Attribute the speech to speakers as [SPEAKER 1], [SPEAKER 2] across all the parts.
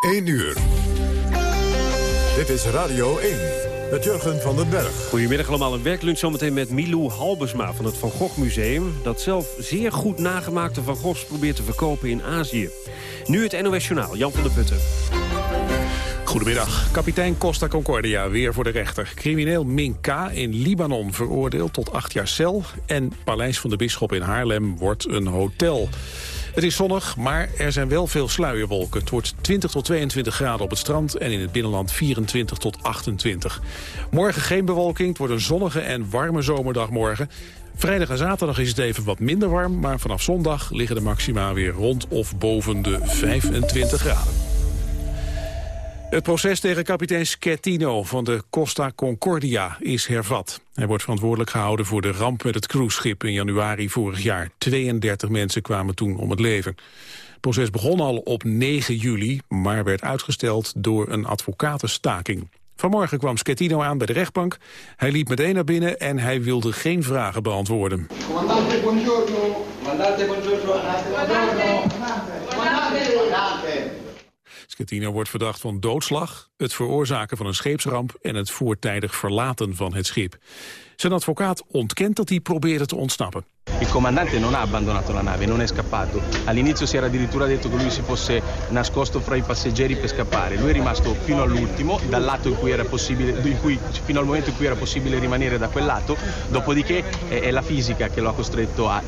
[SPEAKER 1] 1 uur. Dit is Radio 1 met Jurgen van den Berg.
[SPEAKER 2] Goedemiddag allemaal. Een werklunch zometeen met Milou Halbesma van het Van Gogh Museum... dat zelf zeer goed nagemaakte Van Goghs probeert te verkopen in Azië. Nu het NOS Journaal, Jan van der Putten.
[SPEAKER 3] Goedemiddag. Kapitein Costa Concordia weer voor de rechter. Crimineel Minka in Libanon veroordeeld tot acht jaar cel. En Paleis van de Bisschop in Haarlem wordt een hotel. Het is zonnig, maar er zijn wel veel sluierwolken. Het wordt 20 tot 22 graden op het strand en in het binnenland 24 tot 28. Morgen geen bewolking, het wordt een zonnige en warme zomerdag morgen. Vrijdag en zaterdag is het even wat minder warm... maar vanaf zondag liggen de maxima weer rond of boven de 25 graden. Het proces tegen kapitein Schettino van de Costa Concordia is hervat. Hij wordt verantwoordelijk gehouden voor de ramp met het cruiseschip in januari vorig jaar. 32 mensen kwamen toen om het leven. Het proces begon al op 9 juli, maar werd uitgesteld door een advocatenstaking. Vanmorgen kwam Schettino aan bij de rechtbank. Hij liep meteen naar binnen en hij wilde geen vragen beantwoorden. Comandante, buongiorno. Comandante, buongiorno. Comandante, Schettino wordt verdacht van doodslag, het veroorzaken van een scheepsramp en het voortijdig verlaten van het schip. Zijn advocaat ontkent dat hij probeerde te ontsnappen.
[SPEAKER 4] Il comandante non ha abbandonato la nave, non è scappato. All'inizio si era addirittura detto che lui si fosse nascosto fra i passeggeri per scappare. Lui è rimasto fino all'ultimo, dal lato in cui era possibile, in cui, fino al momento in cui era possibile rimanere da quel lato. Dopodiché è, la fisica che lo ha costretto a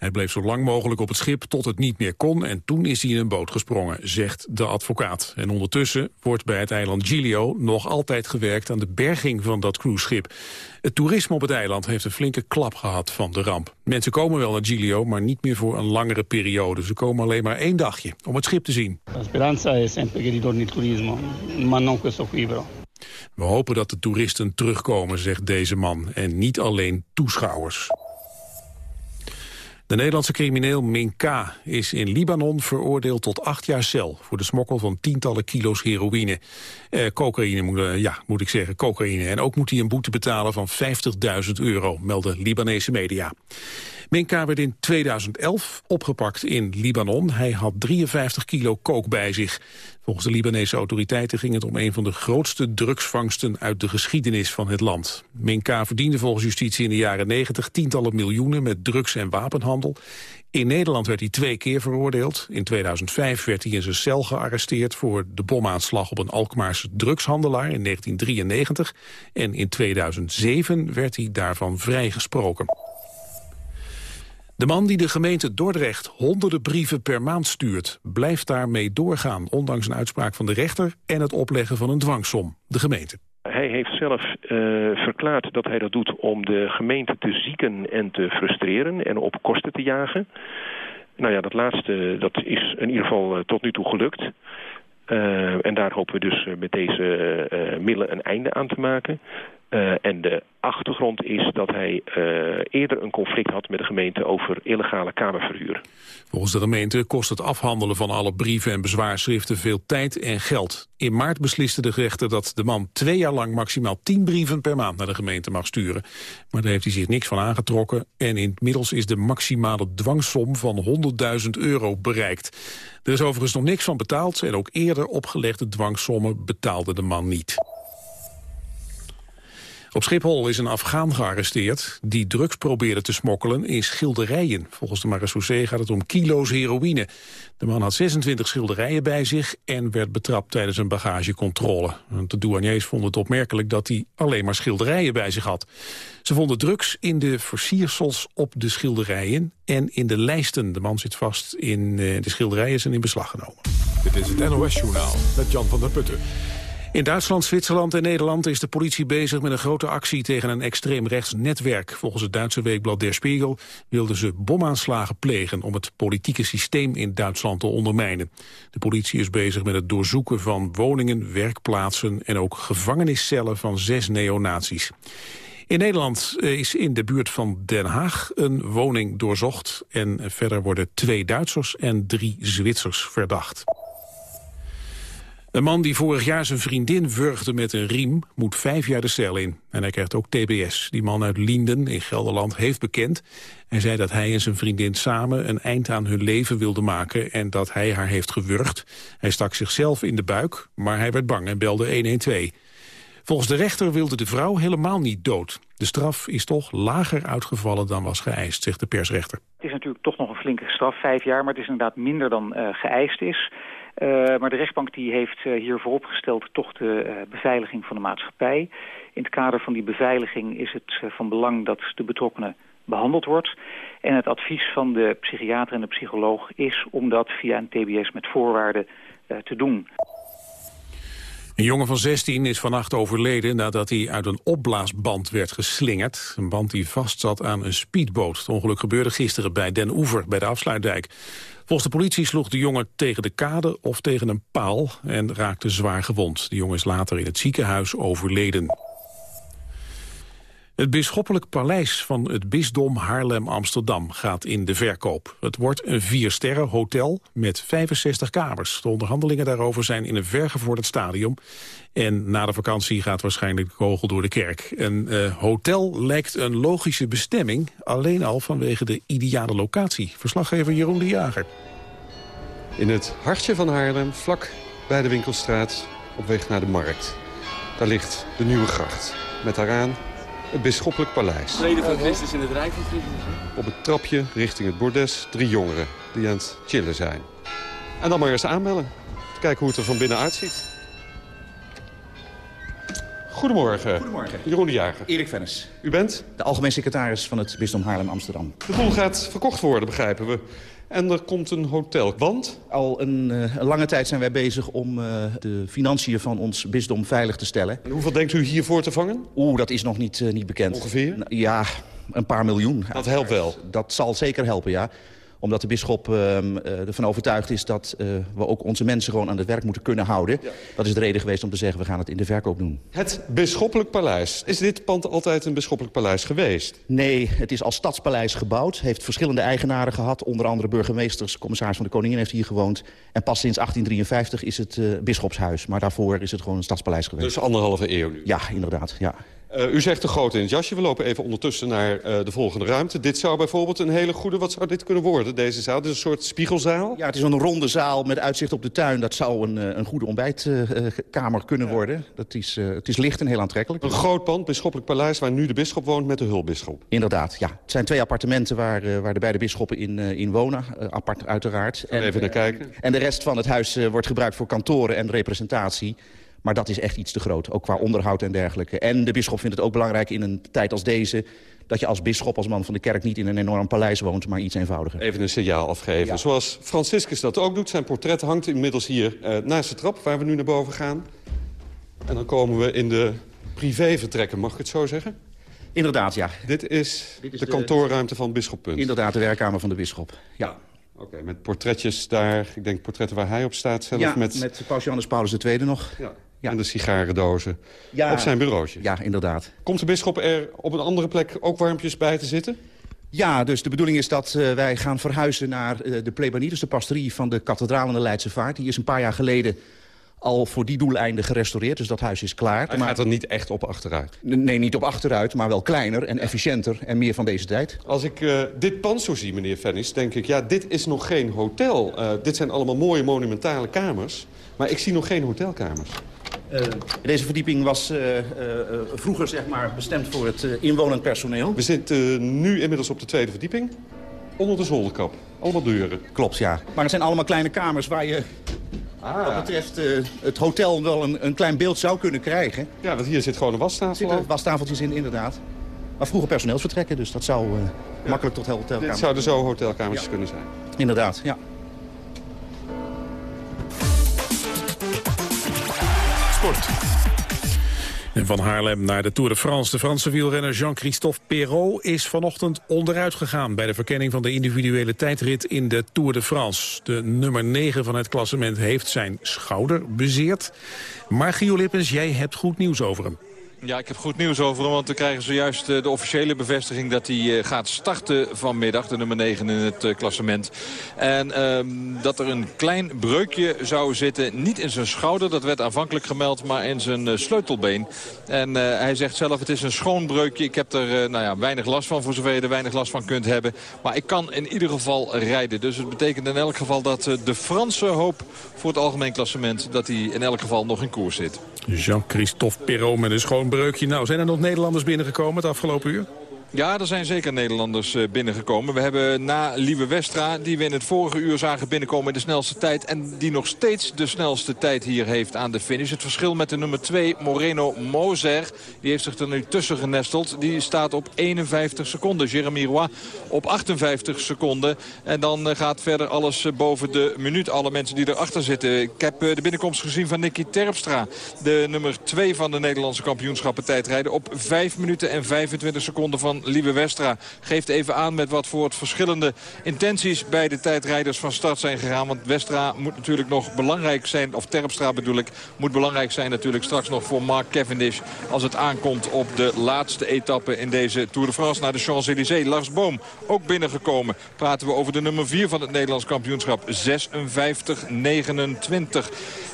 [SPEAKER 3] hij bleef zo lang mogelijk op het schip tot het niet meer kon... en toen is hij in een boot gesprongen, zegt de advocaat. En ondertussen wordt bij het eiland Giglio nog altijd gewerkt... aan de berging van dat cruiseschip. Het toerisme op het eiland heeft een flinke klap gehad van de ramp. Mensen komen wel naar Giglio, maar niet meer voor een langere periode. Ze komen alleen maar één dagje om het schip te zien.
[SPEAKER 5] La speranza è sempre che ritorni il turismo, ma non questo qui però.
[SPEAKER 3] We hopen dat de toeristen terugkomen, zegt deze man, en niet alleen toeschouwers. De Nederlandse crimineel Minka is in Libanon veroordeeld tot acht jaar cel... voor de smokkel van tientallen kilo's heroïne. Eh, cocaïne, eh, ja, moet ik zeggen, cocaïne. En ook moet hij een boete betalen van 50.000 euro, melden Libanese media. Minka werd in 2011 opgepakt in Libanon. Hij had 53 kilo kook bij zich. Volgens de Libanese autoriteiten ging het om een van de grootste drugsvangsten uit de geschiedenis van het land. Minka verdiende volgens justitie in de jaren 90 tientallen miljoenen met drugs- en wapenhandel. In Nederland werd hij twee keer veroordeeld. In 2005 werd hij in zijn cel gearresteerd voor de bomaanslag op een Alkmaarse drugshandelaar in 1993. En in 2007 werd hij daarvan vrijgesproken. De man die de gemeente Dordrecht honderden brieven per maand stuurt... blijft daarmee doorgaan, ondanks een uitspraak van de rechter... en het opleggen van een dwangsom, de gemeente.
[SPEAKER 6] Hij heeft zelf uh, verklaard dat hij dat doet om de gemeente te zieken en te frustreren... en op kosten te jagen. Nou ja, dat laatste dat is in ieder geval uh, tot nu toe gelukt. Uh, en daar hopen we dus met deze middelen een einde aan te maken. Uh, en de achtergrond is dat hij uh, eerder een conflict had met de gemeente over illegale kamerverhuur.
[SPEAKER 3] Volgens de gemeente kost het afhandelen van alle brieven en bezwaarschriften veel tijd en geld. In maart besliste de rechter dat de man twee jaar lang maximaal tien brieven per maand naar de gemeente mag sturen. Maar daar heeft hij zich niks van aangetrokken en inmiddels is de maximale dwangsom van 100.000 euro bereikt. Er is overigens nog niks van betaald en ook eerder opgelegde dwangsommen betaalde de man niet. Op Schiphol is een Afghaan gearresteerd die drugs probeerde te smokkelen in schilderijen. Volgens de marechaussee gaat het om kilo's heroïne. De man had 26 schilderijen bij zich en werd betrapt tijdens een bagagecontrole. De douaniers vonden het opmerkelijk dat hij alleen maar schilderijen bij zich had. Ze vonden drugs in de versiersels op de schilderijen en in de lijsten. De man zit vast in eh, de schilderijen zijn in beslag genomen.
[SPEAKER 1] Dit is het NOS Journaal met Jan van der Putten.
[SPEAKER 3] In Duitsland, Zwitserland en Nederland is de politie bezig met een grote actie tegen een extreem rechts netwerk. Volgens het Duitse weekblad Der Spiegel wilden ze bomaanslagen plegen om het politieke systeem in Duitsland te ondermijnen. De politie is bezig met het doorzoeken van woningen, werkplaatsen en ook gevangeniscellen van zes neonazies. In Nederland is in de buurt van Den Haag een woning doorzocht en verder worden twee Duitsers en drie Zwitsers verdacht. Een man die vorig jaar zijn vriendin wurgde met een riem... moet vijf jaar de cel in. En hij krijgt ook TBS. Die man uit Lienden in Gelderland heeft bekend. Hij zei dat hij en zijn vriendin samen een eind aan hun leven wilden maken... en dat hij haar heeft gewurgd. Hij stak zichzelf in de buik, maar hij werd bang en belde 112. Volgens de rechter wilde de vrouw helemaal niet dood. De straf is toch lager uitgevallen dan was geëist, zegt de persrechter.
[SPEAKER 7] Het is natuurlijk toch nog een flinke straf, vijf jaar... maar het is inderdaad minder dan uh, geëist is... Uh, maar de rechtbank die heeft uh, hier vooropgesteld toch de uh, beveiliging van de maatschappij. In het kader van die beveiliging is het van belang dat de betrokkenen behandeld wordt. En het advies van de psychiater en de psycholoog is om dat via een tbs met voorwaarden te doen.
[SPEAKER 3] Een jongen van 16 is vannacht overleden nadat hij uit een opblaasband werd geslingerd. Een band die vastzat aan een speedboot. Het ongeluk gebeurde gisteren bij Den Oever, bij de afsluitdijk. Volgens de politie sloeg de jongen tegen de kade of tegen een paal en raakte zwaar gewond. De jongen is later in het ziekenhuis overleden. Het bisschoppelijk paleis van het bisdom Haarlem-Amsterdam gaat in de verkoop. Het wordt een viersterren hotel met 65 kamers. De onderhandelingen daarover zijn in een vergevorderd stadium. En na de vakantie gaat waarschijnlijk de kogel door de kerk. Een uh, hotel lijkt een logische bestemming, alleen al vanwege de ideale locatie. Verslaggever Jeroen de Jager.
[SPEAKER 8] In het hartje van Haarlem, vlak bij de winkelstraat, op weg naar de markt. Daar ligt de Nieuwe Gracht, met daaraan het Bisschoppelijk Paleis.
[SPEAKER 9] Vrede van Christus in het Rijk van Christus.
[SPEAKER 8] Op het trapje richting het bordes drie jongeren die aan het chillen zijn. En dan maar eens aanbellen. Kijken hoe het er van binnen uitziet. Goedemorgen.
[SPEAKER 10] Goedemorgen.
[SPEAKER 8] Jeroen de Jager.
[SPEAKER 10] Erik Vennis.
[SPEAKER 8] U bent?
[SPEAKER 10] De algemeen secretaris van het Bisdom Haarlem-Amsterdam.
[SPEAKER 8] De boel gaat verkocht worden, begrijpen we. En er komt een hotel. Want?
[SPEAKER 10] Al een, uh, een lange tijd zijn wij bezig om uh, de financiën van ons bisdom veilig te stellen.
[SPEAKER 8] En hoeveel denkt u hiervoor te vangen?
[SPEAKER 10] Oeh, dat is nog niet, uh, niet bekend.
[SPEAKER 8] Ongeveer?
[SPEAKER 10] N ja, een paar miljoen.
[SPEAKER 8] Dat helpt wel?
[SPEAKER 10] Dat zal zeker helpen, ja omdat de bisschop uh, ervan overtuigd is dat uh, we ook onze mensen gewoon aan het werk moeten kunnen houden. Ja. Dat is de reden geweest om te zeggen, we gaan het in de verkoop doen.
[SPEAKER 8] Het Bisschoppelijk Paleis. Is dit pand altijd een Bisschoppelijk Paleis geweest?
[SPEAKER 10] Nee, het is als stadspaleis gebouwd. Heeft verschillende eigenaren gehad. Onder andere burgemeesters, commissaris van de Koningin heeft hier gewoond. En pas sinds 1853 is het uh, bisschopshuis. Maar daarvoor is het gewoon een stadspaleis geweest.
[SPEAKER 8] Dus anderhalve eeuw nu?
[SPEAKER 10] Ja, inderdaad, ja.
[SPEAKER 8] Uh, u zegt te groot in het jasje. We lopen even ondertussen naar uh, de volgende ruimte. Dit zou bijvoorbeeld een hele goede... Wat zou dit kunnen worden, deze zaal? Dit is een soort spiegelzaal?
[SPEAKER 10] Ja, het is een ronde zaal met uitzicht op de tuin. Dat zou een, uh, een goede ontbijtkamer kunnen ja. worden. Dat is, het is licht en heel aantrekkelijk.
[SPEAKER 8] Een groot pand, bisschoppelijk paleis... waar nu de bisschop woont met de hulpbisschop.
[SPEAKER 10] Inderdaad, ja. Het zijn twee appartementen waar, waar de beide bisschoppen in, in wonen. apart uiteraard.
[SPEAKER 8] En, even naar kijken.
[SPEAKER 10] En de rest van het huis wordt gebruikt voor kantoren en representatie. Maar dat is echt iets te groot, ook qua onderhoud en dergelijke. En de bisschop vindt het ook belangrijk in een tijd als deze... dat je als bisschop, als man van de kerk, niet in een enorm paleis woont... maar iets eenvoudiger.
[SPEAKER 8] Even een signaal afgeven. Ja. Zoals Franciscus dat ook doet. Zijn portret hangt inmiddels hier uh, naast de trap, waar we nu naar boven gaan. En dan komen we in de privévertrekken, mag ik het zo zeggen?
[SPEAKER 10] Inderdaad, ja.
[SPEAKER 8] Dit is, Dit is de, de kantoorruimte van Bisschop Punt.
[SPEAKER 10] Inderdaad, de werkkamer van de bisschop, ja. ja.
[SPEAKER 8] Oké, okay, met portretjes daar, ik denk portretten waar hij op staat zelf.
[SPEAKER 10] Ja,
[SPEAKER 8] met,
[SPEAKER 10] met Paus Johannes Paulus II nog.
[SPEAKER 8] Ja. Ja. En de sigarendozen ja. op zijn bureautje.
[SPEAKER 10] Ja, inderdaad.
[SPEAKER 8] Komt de bisschop er op een andere plek ook warmpjes bij te zitten?
[SPEAKER 10] Ja, dus de bedoeling is dat uh, wij gaan verhuizen naar uh, de plebaniet, de pastorie van de kathedraal in de Leidse Vaart. Die is een paar jaar geleden al voor die doeleinden gerestaureerd. Dus dat huis is klaar.
[SPEAKER 8] Hij maar gaat er niet echt op achteruit?
[SPEAKER 10] Nee, niet op achteruit, maar wel kleiner en efficiënter en meer van deze tijd.
[SPEAKER 8] Als ik uh, dit pand zo zie, meneer Vennis, denk ik... ja, dit is nog geen hotel. Dit zijn allemaal mooie monumentale kamers. Maar ik zie nog geen hotelkamers.
[SPEAKER 10] Uh, deze verdieping was uh, uh, vroeger zeg maar, bestemd voor het inwonend personeel.
[SPEAKER 8] We zitten nu inmiddels op de tweede verdieping. Onder de zolderkap. Allemaal deuren.
[SPEAKER 10] Klopt, ja. Maar het zijn allemaal kleine kamers waar je ah. wat betreft het hotel wel een, een, klein beeld zou kunnen krijgen.
[SPEAKER 8] Ja, want hier zit gewoon een wastafel.
[SPEAKER 10] Er zitten wastafeltjes in, inderdaad. Maar vroeger personeelsvertrekken, dus dat zou ja. makkelijk tot hotelkamers...
[SPEAKER 8] Dit zouden zo hotelkamers
[SPEAKER 10] ja.
[SPEAKER 8] kunnen zijn.
[SPEAKER 10] Inderdaad, ja.
[SPEAKER 3] En van Haarlem naar de Tour de France. De Franse wielrenner Jean-Christophe Perrault is vanochtend onderuit gegaan... bij de verkenning van de individuele tijdrit in de Tour de France. De nummer 9 van het klassement heeft zijn schouder bezeerd. Maar Gio Lippens, jij hebt goed nieuws over hem.
[SPEAKER 11] Ja, ik heb goed nieuws over hem, want we krijgen zojuist de officiële bevestiging dat hij gaat starten vanmiddag, de nummer 9 in het klassement. En ehm, dat er een klein breukje zou zitten, niet in zijn schouder, dat werd aanvankelijk gemeld, maar in zijn sleutelbeen. En hij zegt zelf, het is een schoon breukje, ik heb er nou ja, weinig last van, voor zover je er weinig last van kunt hebben. Maar ik kan in ieder geval rijden, dus het betekent in elk geval dat de Franse hoop voor het algemeen klassement, dat hij in elk geval nog in koers zit.
[SPEAKER 3] Jean-Christophe Perrault met een schoon breukje. Nou, zijn er nog Nederlanders binnengekomen het afgelopen uur?
[SPEAKER 11] Ja, er zijn zeker Nederlanders eh, binnengekomen. We hebben na Lieve Westra, die we in het vorige uur zagen binnenkomen in de snelste tijd. En die nog steeds de snelste tijd hier heeft aan de finish. Het verschil met de nummer 2, Moreno Moser, die heeft zich er nu tussen genesteld. Die staat op 51 seconden. Jeremy Roy op 58 seconden. En dan eh, gaat verder alles eh, boven de minuut. Alle mensen die erachter zitten. Ik heb de binnenkomst gezien van Nicky Terpstra. De nummer 2 van de Nederlandse kampioenschappen tijdrijden. Op 5 minuten en 25 seconden van Lieve Westra. Geeft even aan met wat voor verschillende intenties bij de tijdrijders van start zijn gegaan. Want Westra moet natuurlijk nog belangrijk zijn, of Terpstra bedoel ik, moet belangrijk zijn natuurlijk straks nog voor Mark Cavendish. Als het aankomt op de laatste etappe in deze Tour de France naar de Champs-Élysées. Lars Boom ook binnengekomen. Praten we over de nummer 4 van het Nederlands kampioenschap. 56-29.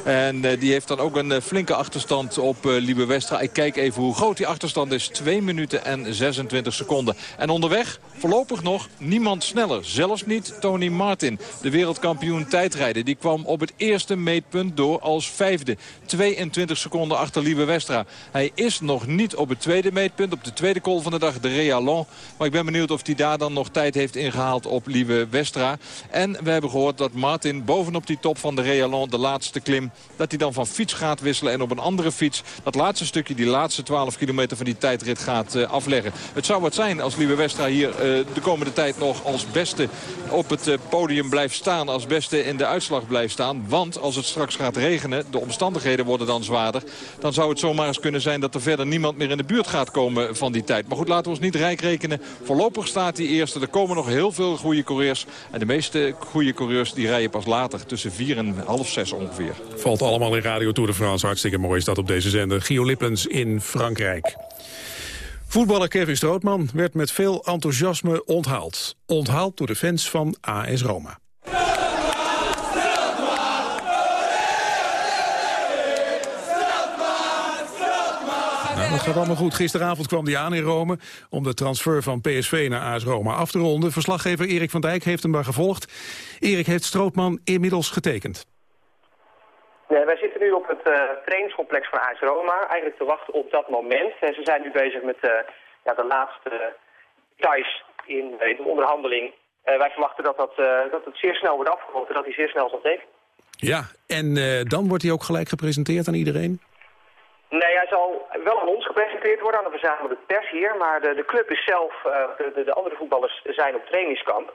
[SPEAKER 11] En uh, die heeft dan ook een uh, flinke achterstand op uh, Liebe Westra. Ik kijk even hoe groot die achterstand is. 2 minuten en 26 seconden. En onderweg voorlopig nog niemand sneller. Zelfs niet Tony Martin, de wereldkampioen tijdrijden. Die kwam op het eerste meetpunt door als vijfde. 22 seconden achter Liebe Westra. Hij is nog niet op het tweede meetpunt, op de tweede call van de dag, de Realon. Maar ik ben benieuwd of hij daar dan nog tijd heeft ingehaald op Liebe Westra. En we hebben gehoord dat Martin bovenop die top van de Realon, de laatste klim... dat hij dan van fiets gaat wisselen en op een andere fiets... dat laatste stukje, die laatste 12 kilometer van die tijdrit gaat uh, afleggen. Het zou wat zijn als Liebe Westra hier uh, de komende tijd nog als beste op het uh, podium blijft staan. Als beste in de uitslag blijft staan. Want als het straks gaat regenen, de omstandigheden worden dan zwaarder. Dan zou het zomaar eens kunnen zijn dat er verder niemand meer in de buurt gaat komen van die tijd. Maar goed, laten we ons niet rijk rekenen. Voorlopig staat die eerste. Er komen nog heel veel goede coureurs. En de meeste goede coureurs die rijden pas later. Tussen vier en half zes ongeveer.
[SPEAKER 3] Valt allemaal in Radio Tour de France. Hartstikke mooi is dat op deze zender. Gio Lippens in Frankrijk. Voetballer Kevin Strootman werd met veel enthousiasme onthaald. Onthaald door de fans van AS Roma. Nou, dat gaat allemaal goed. Gisteravond kwam hij aan in Rome om de transfer van PSV naar AS Roma af te ronden. Verslaggever Erik van Dijk heeft hem maar gevolgd. Erik heeft Strootman inmiddels getekend.
[SPEAKER 12] Nee, wij zitten nu op het uh, trainingscomplex van AS Roma, eigenlijk te wachten op dat moment. En ze zijn nu bezig met uh, ja, de laatste details in, in de onderhandeling. wij verwachten dat, dat, dat het zeer snel wordt afgerond en dat hij zeer snel zal tekenen.
[SPEAKER 3] Ja, en dan wordt hij ook gelijk gepresenteerd aan iedereen?
[SPEAKER 12] Nee, hij zal wel aan ons gepresenteerd worden, aan de verzamelde pers hier. Maar de, de club is zelf, de, de, de, andere voetballers zijn op trainingskamp.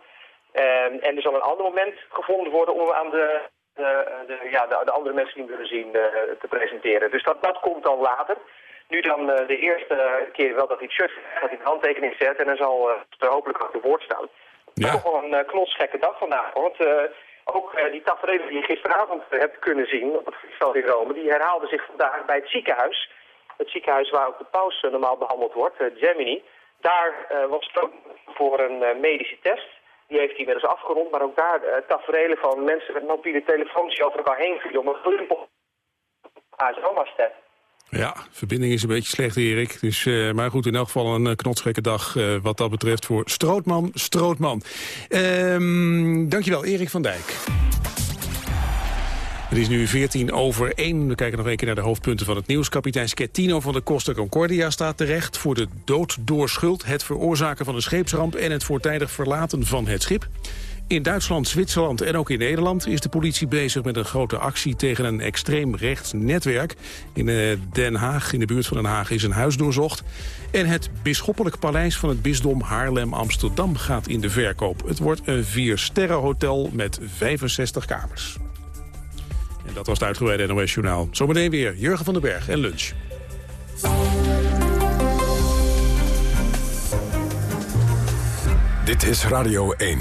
[SPEAKER 12] en er zal een ander moment gevonden worden om aan de de, de, ja, de, de, andere mensen die we willen zien uh, te presenteren. Dus dat, dat komt dan later. Nu dan uh, de eerste keer wel dat hij het shirt hij een handtekening zet en dan zal uh, er hopelijk ook te woord staan. Ja. Toch wel een knotsgekke dag vandaag. Want ook die tafereelen die je gisteravond hebt kunnen zien op het vliegveld in Rome, die herhaalden zich vandaag bij het ziekenhuis. Het ziekenhuis waar ook de paus normaal behandeld wordt, Gemini. Daar was het ook voor een medische test. Die heeft hij inmiddels afgerond, maar ook daar uh, tafereelen van mensen met mobiele telefoons die over elkaar heen vielen om een glimpel ASO-mastet.
[SPEAKER 3] Ja, verbinding is een beetje slecht, Erik. Dus, uh, maar goed, in elk geval een uh, knotsgekke dag wat dat betreft voor Strootman. Strootman. Um, dankjewel, Erik van Dijk. Het is nu 14 over 1. We kijken nog een keer naar de hoofdpunten van het nieuws. Kapitein Schettino van de Costa Concordia staat terecht... voor de dood door schuld, het veroorzaken van een scheepsramp... en het voortijdig verlaten van het schip. In Duitsland, Zwitserland en ook in Nederland is de politie bezig met een grote actie tegen een extreem rechts netwerk. In eh, Den Haag, in de buurt van Den Haag, is een huis doorzocht. En het bisschoppelijk paleis van het bisdom Haarlem-Amsterdam gaat in de verkoop. Het wordt een vier-sterren-hotel met 65 kamers. En dat was het uitgebreide NOS Journaal. Zometeen weer Jurgen van den Berg en lunch.
[SPEAKER 1] Dit is Radio 1.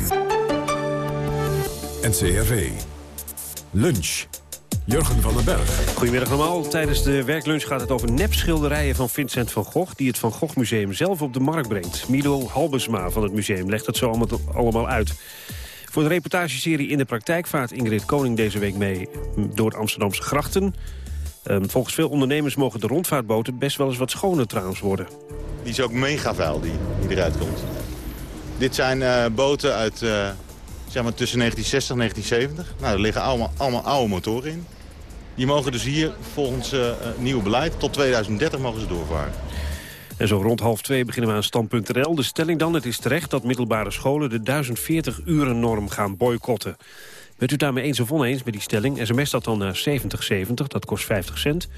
[SPEAKER 1] NCRV. Lunch. Jurgen van den Berg.
[SPEAKER 2] Goedemiddag allemaal. Tijdens de werklunch gaat het over nepschilderijen van Vincent van Gogh... die het Van Gogh Museum zelf op de markt brengt. Milo Halbesma van het museum legt het zo allemaal uit. Voor de reportageserie In de Praktijk vaart Ingrid Koning deze week mee... door Amsterdamse grachten. Ehm, volgens veel ondernemers mogen de rondvaartboten best wel eens wat schoner trouwens worden.
[SPEAKER 13] Die is ook mega vuil die, eruit komt. Dit zijn uh, boten uit uh, zeg maar tussen 1960 en 1970. Nou, er liggen allemaal, allemaal oude motoren in. Die mogen dus hier volgens uh, nieuwe beleid tot 2030 mogen ze doorvaren.
[SPEAKER 2] En zo rond half twee beginnen we aan stand.nl. De stelling dan, het is terecht dat middelbare scholen de 1040 uren norm gaan boycotten. Bent u daarmee eens of oneens met die stelling? SMS dat dan naar 7070, dat kost 50 cent.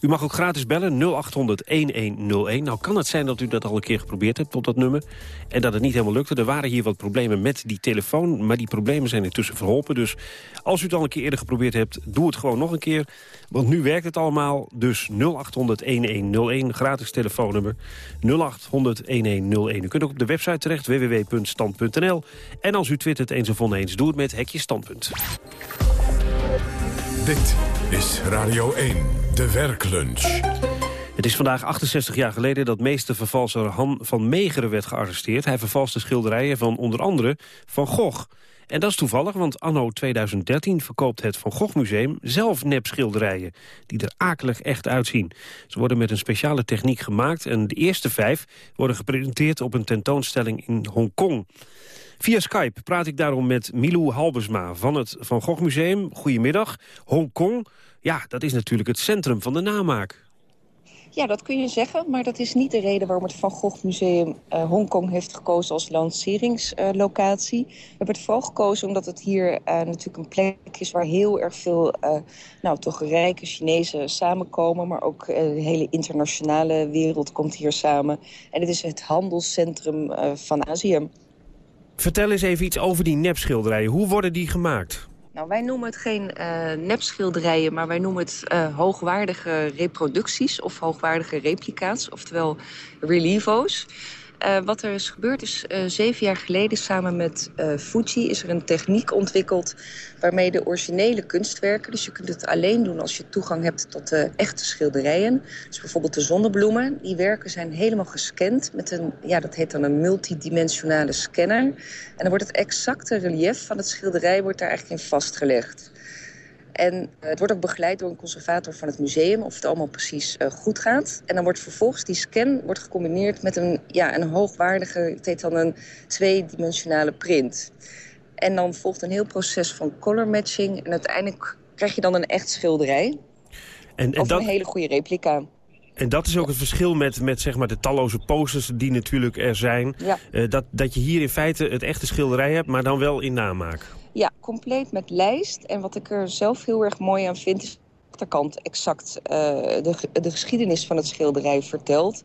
[SPEAKER 2] U mag ook gratis bellen 0800-1101. Nou kan het zijn dat u dat al een keer geprobeerd hebt op dat nummer... en dat het niet helemaal lukte. Er waren hier wat problemen met die telefoon... maar die problemen zijn intussen verholpen. Dus als u het al een keer eerder geprobeerd hebt, doe het gewoon nog een keer. Want nu werkt het allemaal. Dus 0800-1101, gratis telefoonnummer. 0800-1101. U kunt ook op de website terecht, www.stand.nl. En als u twittert eens of oneens, doe het met Hekje Standpunt.
[SPEAKER 1] Dit is Radio 1, de werklunch.
[SPEAKER 2] Het is vandaag 68 jaar geleden dat meestervervalser Han van Meegeren werd gearresteerd. Hij vervalste schilderijen van onder andere Van Gogh. En dat is toevallig, want anno 2013 verkoopt het Van Gogh Museum zelf nepschilderijen, die er akelig echt uitzien. Ze worden met een speciale techniek gemaakt en de eerste vijf worden gepresenteerd op een tentoonstelling in Hongkong. Via Skype praat ik daarom met Milou Halbersma van het Van Gogh Museum. Goedemiddag. Hongkong, ja, dat is natuurlijk het centrum van de namaak.
[SPEAKER 14] Ja, dat kun je zeggen, maar dat is niet de reden waarom het Van Gogh Museum uh, Hongkong heeft gekozen als lanceringslocatie. We hebben het vooral gekozen omdat het hier uh, natuurlijk een plek is waar heel erg veel nou, toch rijke Chinezen samenkomen. Maar ook de hele internationale wereld komt hier samen. En het is het handelscentrum van Azië.
[SPEAKER 2] Vertel eens even iets over die nepschilderijen. Hoe worden die gemaakt?
[SPEAKER 14] Nou, wij noemen het geen uh, nepschilderijen, maar wij noemen het uh, hoogwaardige reproducties of hoogwaardige replica's, oftewel relievo's. Uh, wat er is gebeurd is uh, zeven jaar geleden samen met uh, Fuji is er een techniek ontwikkeld waarmee de originele kunstwerken, dus je kunt het alleen doen als je toegang hebt tot de echte schilderijen. Dus bijvoorbeeld de zonnebloemen, die werken zijn helemaal gescand met een, ja dat heet dan een multidimensionale scanner. En dan wordt het exacte relief van het schilderij wordt daar eigenlijk in vastgelegd. En het wordt ook begeleid door een conservator van het museum... of het allemaal precies uh, goed gaat. En dan wordt vervolgens die scan wordt gecombineerd met een, ja, een hoogwaardige... het heet dan een tweedimensionale print. En dan volgt een heel proces van color matching. En uiteindelijk krijg je dan een echt schilderij. En, en of dat... een hele goede replica.
[SPEAKER 2] En dat is ook het verschil met, met zeg maar de talloze posters die natuurlijk er zijn. Ja. Uh, dat, dat je hier in feite het echte schilderij hebt, maar dan wel in namaak.
[SPEAKER 14] Ja, compleet met lijst. En wat ik er zelf heel erg mooi aan vind... is de achterkant exact uh, de, de geschiedenis van het schilderij vertelt.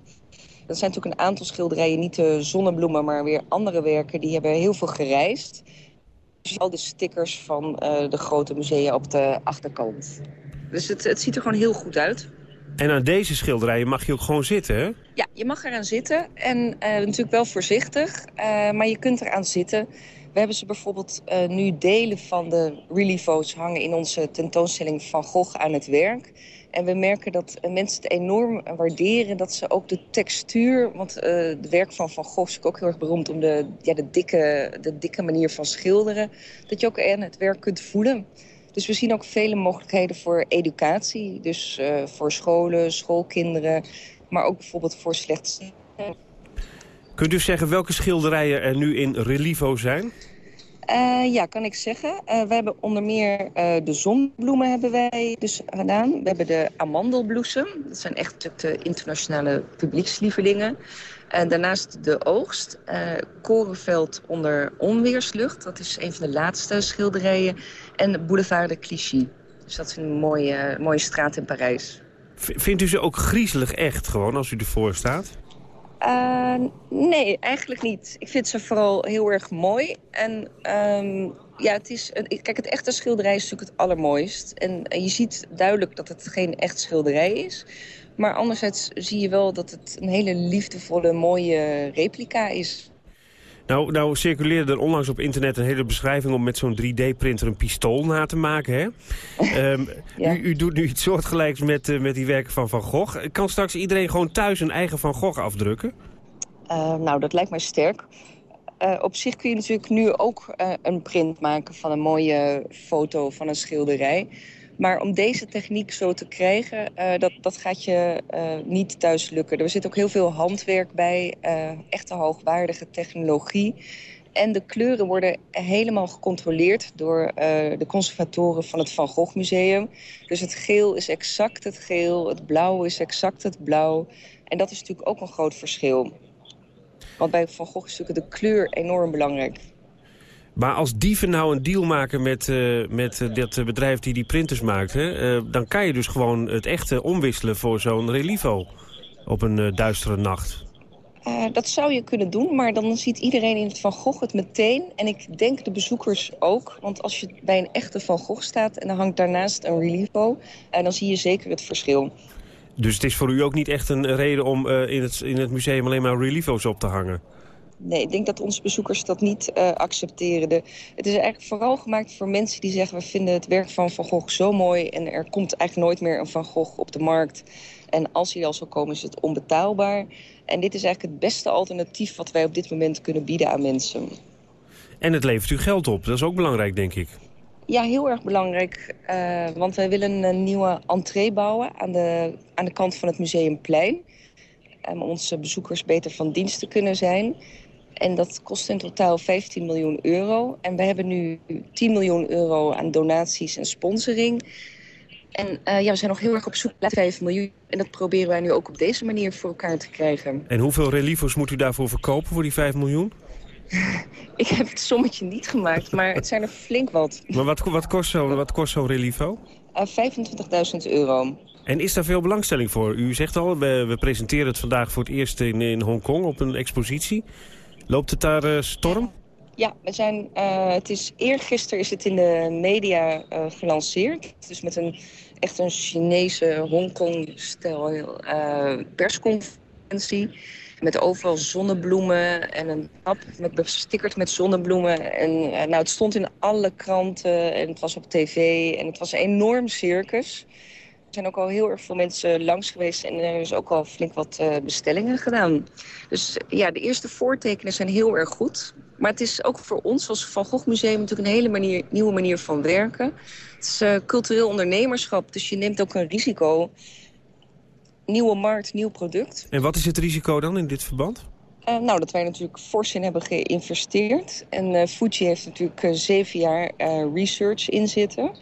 [SPEAKER 14] Dat zijn natuurlijk een aantal schilderijen, niet de zonnebloemen... maar weer andere werken, die hebben heel veel gereisd. Dus al de stickers van uh, de grote musea op de achterkant. Dus het, het ziet er gewoon heel goed uit.
[SPEAKER 2] En aan deze schilderijen mag je ook gewoon zitten, hè?
[SPEAKER 14] Ja, je mag eraan zitten. En uh, natuurlijk wel voorzichtig, maar je kunt eraan zitten. We hebben ze bijvoorbeeld uh, nu delen van de relievo's hangen in onze tentoonstelling Van Gogh aan het werk. En we merken dat uh, mensen het enorm waarderen. Dat ze ook de textuur, want uh, het werk van Van Gogh is ook heel erg beroemd om de, ja, de, dikke, de dikke manier van schilderen. Dat je ook aan het werk kunt voelen. Dus we zien ook vele mogelijkheden voor educatie. Dus voor scholen, schoolkinderen, maar ook bijvoorbeeld voor slechtzienden
[SPEAKER 2] Kunt u zeggen welke schilderijen er nu in relievo zijn?
[SPEAKER 14] Uh, ja, kan ik zeggen. Uh, we hebben onder meer uh, de zonbloemen hebben wij dus gedaan. We hebben de amandelbloesem. Dat zijn echt de internationale publiekslievelingen. En daarnaast de oogst. korenveld onder onweerslucht. Dat is een van de laatste schilderijen. En boulevard de Clichy. Dus dat is een mooie, mooie straat in Parijs.
[SPEAKER 2] Vindt u ze ook griezelig echt gewoon als u ervoor staat?
[SPEAKER 14] Uh, nee, eigenlijk niet. Ik vind ze vooral heel erg mooi. En um, ja, het is, kijk, het echte schilderij is natuurlijk het allermooist. En, en, je ziet duidelijk dat het geen echt schilderij is. Maar anderzijds zie je wel dat het een hele liefdevolle, mooie replica is.
[SPEAKER 2] Nou, nou circuleerde er onlangs op internet een hele beschrijving... om met zo'n 3D-printer een pistool na te maken. Hè? um, u, u, doet nu iets soortgelijks met, uh, met die werken van Van Gogh. Kan straks iedereen gewoon thuis een eigen Van Gogh afdrukken?
[SPEAKER 14] Uh, nou, dat lijkt mij sterk. Uh, op zich kun je natuurlijk nu ook een print maken van een mooie foto van een schilderij. Maar om deze techniek zo te krijgen, uh, dat, dat gaat je niet thuis lukken. Er zit ook heel veel handwerk bij, echte hoogwaardige technologie. En de kleuren worden helemaal gecontroleerd door de conservatoren van het Van Gogh Museum. Dus het geel is exact het geel, het blauw is exact het blauw. En dat is natuurlijk ook een groot verschil. Want bij Van Gogh is natuurlijk de kleur enorm belangrijk.
[SPEAKER 2] Maar als dieven nou een deal maken met, uh, met uh, dat bedrijf die die printers maakt... Hè, uh, dan kan je dus gewoon het echte omwisselen voor zo'n Relivo op een duistere nacht.
[SPEAKER 14] dat zou je kunnen doen, maar dan ziet iedereen in het Van Gogh het meteen. En ik denk de bezoekers ook. Want als je bij een echte Van Gogh staat en dan hangt daarnaast een Relivo... dan zie je zeker het verschil.
[SPEAKER 2] Dus het is voor u ook niet echt een reden om in, het, in het museum alleen maar relivo's op te hangen?
[SPEAKER 14] Nee, ik denk dat onze bezoekers dat niet uh, accepteren. De, het is eigenlijk vooral gemaakt voor mensen die zeggen... we vinden het werk van Van Gogh zo mooi... en er komt eigenlijk nooit meer een Van Gogh op de markt. En als hij al zou komen is het onbetaalbaar. En dit is eigenlijk het beste alternatief... wat wij op dit moment kunnen bieden aan mensen.
[SPEAKER 2] En het levert u geld op, dat is ook belangrijk, denk ik.
[SPEAKER 14] Ja, heel erg belangrijk. Uh, want wij willen een nieuwe entree bouwen aan de, aan de kant van het Museumplein. Om onze bezoekers beter van dienst te kunnen zijn. En dat kost in totaal 15 miljoen euro. En we hebben nu 10 miljoen euro aan donaties en sponsoring. En uh, ja, we zijn nog heel erg op zoek naar 5 miljoen. En dat proberen wij nu ook op deze manier voor elkaar te krijgen.
[SPEAKER 2] En hoeveel reliefos moet u daarvoor verkopen, voor die 5 miljoen?
[SPEAKER 14] Ik heb het sommetje niet gemaakt, maar het zijn er flink wat.
[SPEAKER 2] Maar wat, wat kost zo'n zo relivo?
[SPEAKER 14] Uh, 25.000 euro.
[SPEAKER 2] En is daar veel belangstelling voor? U zegt al, we, we presenteren het vandaag voor het eerst in, in Hongkong op een expositie. Loopt het daar uh, storm?
[SPEAKER 14] Ja, we zijn, uh, het is, eergisteren is het in de media uh, gelanceerd. Dus met een echt een Chinese Hongkong-stijl persconferentie. Met overal zonnebloemen en een map met bestickerd met zonnebloemen. En nou, het stond in alle kranten en het was op tv en het was een enorm circus. Er zijn ook al heel erg veel mensen langs geweest en er is ook al flink wat uh, bestellingen gedaan. Dus ja, de eerste voortekenen zijn heel erg goed. Maar het is ook voor ons als Van Gogh Museum natuurlijk een hele manier, nieuwe manier van werken. Het is uh, cultureel ondernemerschap, dus je neemt ook een risico. Nieuwe markt, nieuw product.
[SPEAKER 2] En wat is het risico dan in dit verband?
[SPEAKER 14] Uh, nou, dat wij natuurlijk fors in hebben geïnvesteerd. En uh, Fuji heeft natuurlijk zeven jaar research in zitten.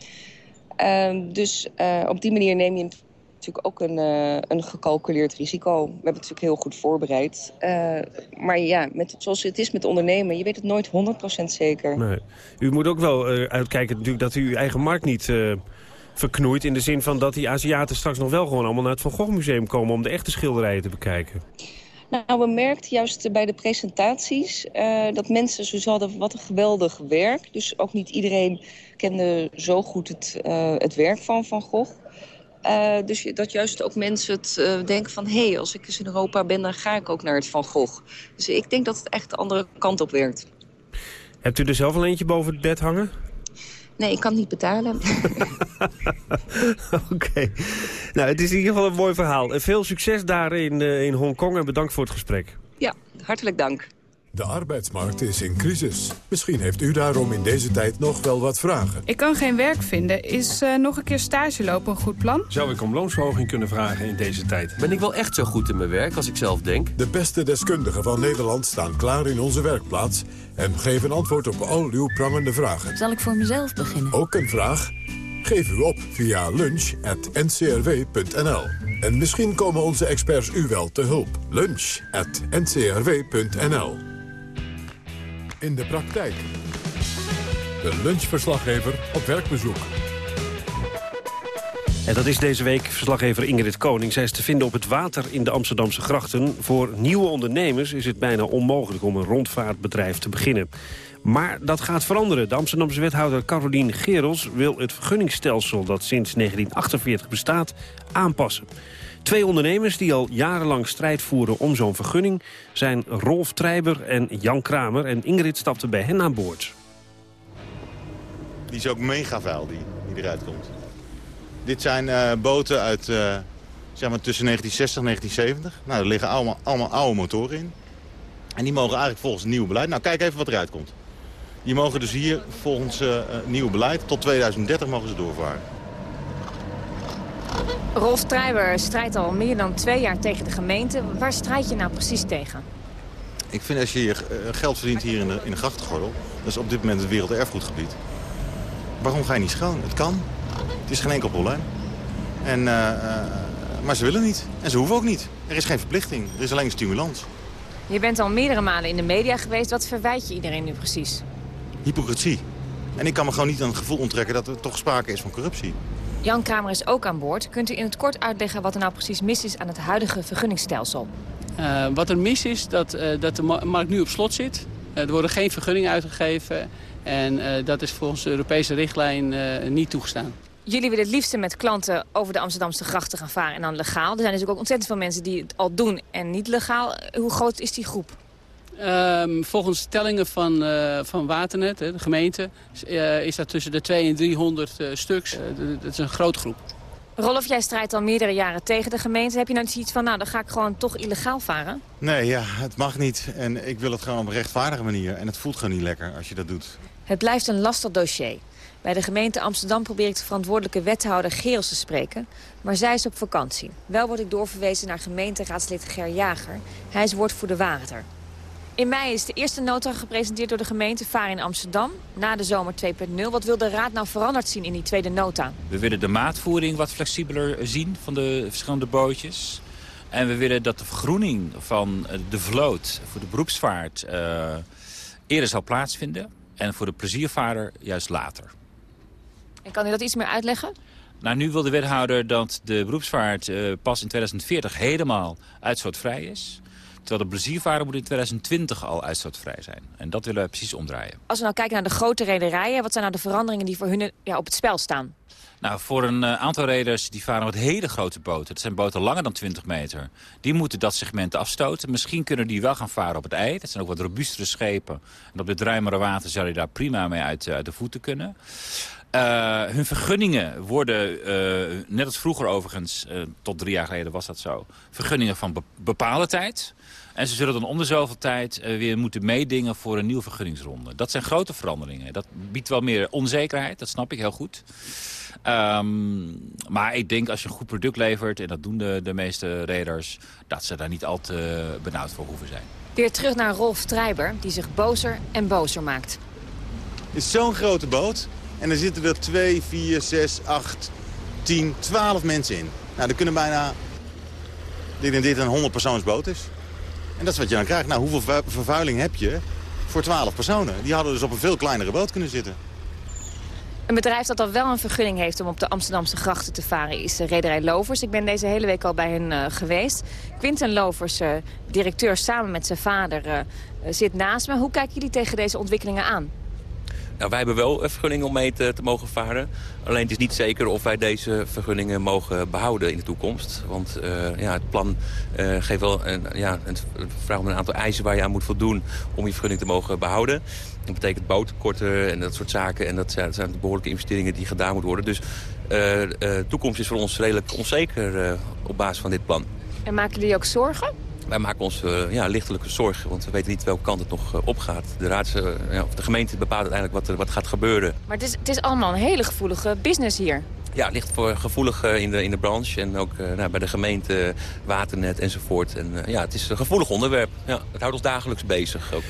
[SPEAKER 14] Ehm, dus op die manier neem je natuurlijk ook een, een gecalculeerd risico. We hebben het natuurlijk heel goed voorbereid. maar ja, met, zoals het is met ondernemen, je weet het nooit 100% zeker.
[SPEAKER 2] Nee. U moet ook wel uitkijken natuurlijk dat u uw eigen markt niet verknoeit... in de zin van dat die Aziaten straks nog wel gewoon allemaal naar het Van Gogh Museum komen... om de echte schilderijen te bekijken.
[SPEAKER 14] Nou, we merkten juist bij de presentaties uh, dat mensen zo hadden wat een geweldig werk. Dus ook niet iedereen kende zo goed het, uh, het werk van Van Gogh. Uh, dus dat juist ook mensen het denken van... hé, hey, als ik eens in Europa ben, dan ga ik ook naar het Van Gogh. Dus ik denk dat het echt de andere kant op werkt.
[SPEAKER 2] Hebt u er zelf al eentje boven het bed hangen?
[SPEAKER 14] Nee, ik kan niet betalen.
[SPEAKER 2] Oké. Okay. Nou, het is in ieder geval een mooi verhaal. Veel succes daar in, uh, in Hongkong en bedankt voor het gesprek.
[SPEAKER 14] Ja, hartelijk dank.
[SPEAKER 1] De arbeidsmarkt is in crisis. Misschien heeft u daarom in deze tijd nog wel wat vragen.
[SPEAKER 15] Ik kan geen werk vinden. Is uh, nog een keer stage lopen een goed plan?
[SPEAKER 16] Zou ik om loonsverhoging kunnen vragen in deze tijd?
[SPEAKER 17] Ben ik wel echt zo goed in mijn werk als ik zelf denk?
[SPEAKER 1] De beste deskundigen van Nederland staan klaar in onze werkplaats... en geven antwoord op al uw prangende vragen.
[SPEAKER 18] Zal ik voor mezelf beginnen?
[SPEAKER 1] Ook een vraag? Geef u op via lunch.ncrw.nl. En misschien komen onze experts u wel te hulp. Lunch.ncrw.nl in de praktijk. De lunchverslaggever op werkbezoek.
[SPEAKER 2] En dat is deze week verslaggever Ingrid Koning. Zij is te vinden op het water in de Amsterdamse grachten. Voor nieuwe ondernemers is het bijna onmogelijk om een rondvaartbedrijf te beginnen. Maar dat gaat veranderen. De Amsterdamse wethouder Carolien Gerels wil het vergunningsstelsel... dat sinds 1948 bestaat, aanpassen. Twee ondernemers die al jarenlang strijd voeren om zo'n vergunning... zijn Rolf Treiber en Jan Kramer. En Ingrid stapte bij hen aan boord.
[SPEAKER 13] Die is ook mega vuil, die, eruit komt. Dit zijn uh, boten uit uh, zeg maar tussen 1960 en 1970. Nou, er liggen allemaal, allemaal oude motoren in. En die mogen eigenlijk volgens het nieuwe beleid... Nou, kijk even wat eruit komt. Die mogen dus hier volgens uh, nieuw beleid tot 2030 mogen ze doorvaren.
[SPEAKER 18] Rolf Treiber strijdt al meer dan twee jaar tegen de gemeente. Waar strijd je nou precies tegen?
[SPEAKER 13] Ik vind als je hier geld verdient hier in de, in de grachtengordel... dat is op dit moment het werelderfgoedgebied. Waarom ga je niet schoon? Het kan. Het is geen enkel probleem. En, uh, uh, maar ze willen niet. En ze hoeven ook niet. Er is geen verplichting. Er is alleen een stimulans.
[SPEAKER 18] Je bent al meerdere malen in de media geweest. Wat verwijt je iedereen nu precies?
[SPEAKER 13] Hypocrisie. En ik kan me gewoon niet aan het gevoel onttrekken dat er toch sprake is van corruptie.
[SPEAKER 18] Jan Kramer is ook aan boord. Kunt u in het kort uitleggen wat er nou precies mis is aan het huidige vergunningsstelsel?
[SPEAKER 5] Uh, wat er mis is, dat, uh, dat de markt nu op slot zit. Uh, er worden geen vergunningen uitgegeven. En dat is volgens de Europese richtlijn niet toegestaan.
[SPEAKER 18] Jullie willen het liefste met klanten over de Amsterdamse grachten gaan varen en dan legaal. Er zijn natuurlijk ook ontzettend veel mensen die het al doen en niet legaal. Hoe groot is die groep?
[SPEAKER 5] Um, volgens tellingen van, uh, van Waternet, de gemeente, is dat tussen de 200 en 300 stuks. dat is een grote groep.
[SPEAKER 18] Rolf, jij strijdt al meerdere jaren tegen de gemeente. Heb je nou iets van, nou, dan ga ik gewoon toch illegaal varen?
[SPEAKER 13] Nee, ja, het mag niet. En ik wil het gewoon op een rechtvaardige manier. En het voelt gewoon niet lekker als je dat doet.
[SPEAKER 18] Het blijft een lastig dossier. Bij de gemeente Amsterdam probeer ik de verantwoordelijke wethouder Geels te spreken. Maar zij is op vakantie. Wel word ik doorverwezen naar gemeenteraadslid Ger Jager. Hij is woordvoerder water. In mei is de eerste nota gepresenteerd door de gemeente Vaar in Amsterdam. Na de zomer 2.0. Wat wil de raad nou veranderd zien in die tweede nota?
[SPEAKER 19] We willen de maatvoering wat flexibeler zien van de verschillende bootjes. En we willen dat de vergroening van de vloot voor de beroepsvaart uh, eerder zal plaatsvinden. En voor de pleziervaarder juist later.
[SPEAKER 18] En kan u dat iets meer uitleggen?
[SPEAKER 19] Nou, nu wil de wethouder dat de beroepsvaart uh, pas in 2040 helemaal uitstootvrij is. Terwijl de pleziervaarder moet in 2020 al uitstootvrij zijn. En dat willen we precies omdraaien.
[SPEAKER 18] Als we nou kijken naar de grote rederijen... wat zijn nou de veranderingen die voor hun ja, op het spel staan?
[SPEAKER 19] Nou, voor een uh, aantal reders die varen met hele grote boten. Dat zijn boten langer dan 20 meter. Die moeten dat segment afstoten. Misschien kunnen die wel gaan varen op het ei. Dat zijn ook wat robuustere schepen. En op dit ruimere water zou je daar prima mee uit, uh, uit de voeten kunnen. Uh, hun vergunningen worden, net als vroeger overigens, tot drie jaar geleden was dat zo, vergunningen van be bepaalde tijd. En ze zullen dan om de zoveel tijd weer moeten meedingen voor een nieuwe vergunningsronde. Dat zijn grote veranderingen. Dat biedt wel meer onzekerheid, dat snap ik heel goed. Um, maar ik denk als je een goed product levert, en dat doen de, de meeste reders, dat ze daar niet al te benauwd voor hoeven zijn.
[SPEAKER 18] Weer terug naar Rolf Treiber, die zich bozer en bozer maakt.
[SPEAKER 13] Het is zo'n grote boot. En er zitten er 2, 4, 6, 8, 10, 12 mensen in. Nou, er kunnen bijna... Ik denk dat dit een 100 persoonsboot is. En dat is wat je dan krijgt. Nou, hoeveel vervuiling heb je voor 12 personen? Die hadden dus op een veel kleinere boot kunnen zitten.
[SPEAKER 18] Een bedrijf dat al wel een vergunning heeft om op de Amsterdamse grachten te varen... is de rederij Lovers. Ik ben deze hele week al bij hen uh, geweest. Quinten Lovers, uh, directeur samen met zijn vader, zit naast me. Hoe kijken jullie tegen deze ontwikkelingen aan?
[SPEAKER 17] Nou, wij hebben wel een vergunning om mee te, mogen varen. Alleen het is niet zeker of wij deze vergunningen mogen behouden in de toekomst. Want uh, ja, het plan uh, geeft wel een, ja, een, vraagt om een aantal eisen waar je aan moet voldoen om je vergunning te mogen behouden. Dat betekent bootkorten en dat soort zaken. En dat zijn, behoorlijke investeringen die gedaan moeten worden. Dus de toekomst is voor ons redelijk onzeker op basis van dit plan.
[SPEAKER 18] En maken jullie ook zorgen?
[SPEAKER 17] Wij maken ons uh, ja, lichtelijke zorgen, want we weten niet welke kant het nog uh, opgaat. De, raads, uh, ja, de gemeente bepaalt uiteindelijk wat er wat gaat gebeuren.
[SPEAKER 18] Maar het is, het is allemaal een hele gevoelige business hier.
[SPEAKER 17] Ja, het ligt voor gevoelig in, de, in de branche en ook nou, bij de gemeente, Waternet enzovoort. En ja, het is een gevoelig onderwerp. Ja, het houdt ons dagelijks bezig ook.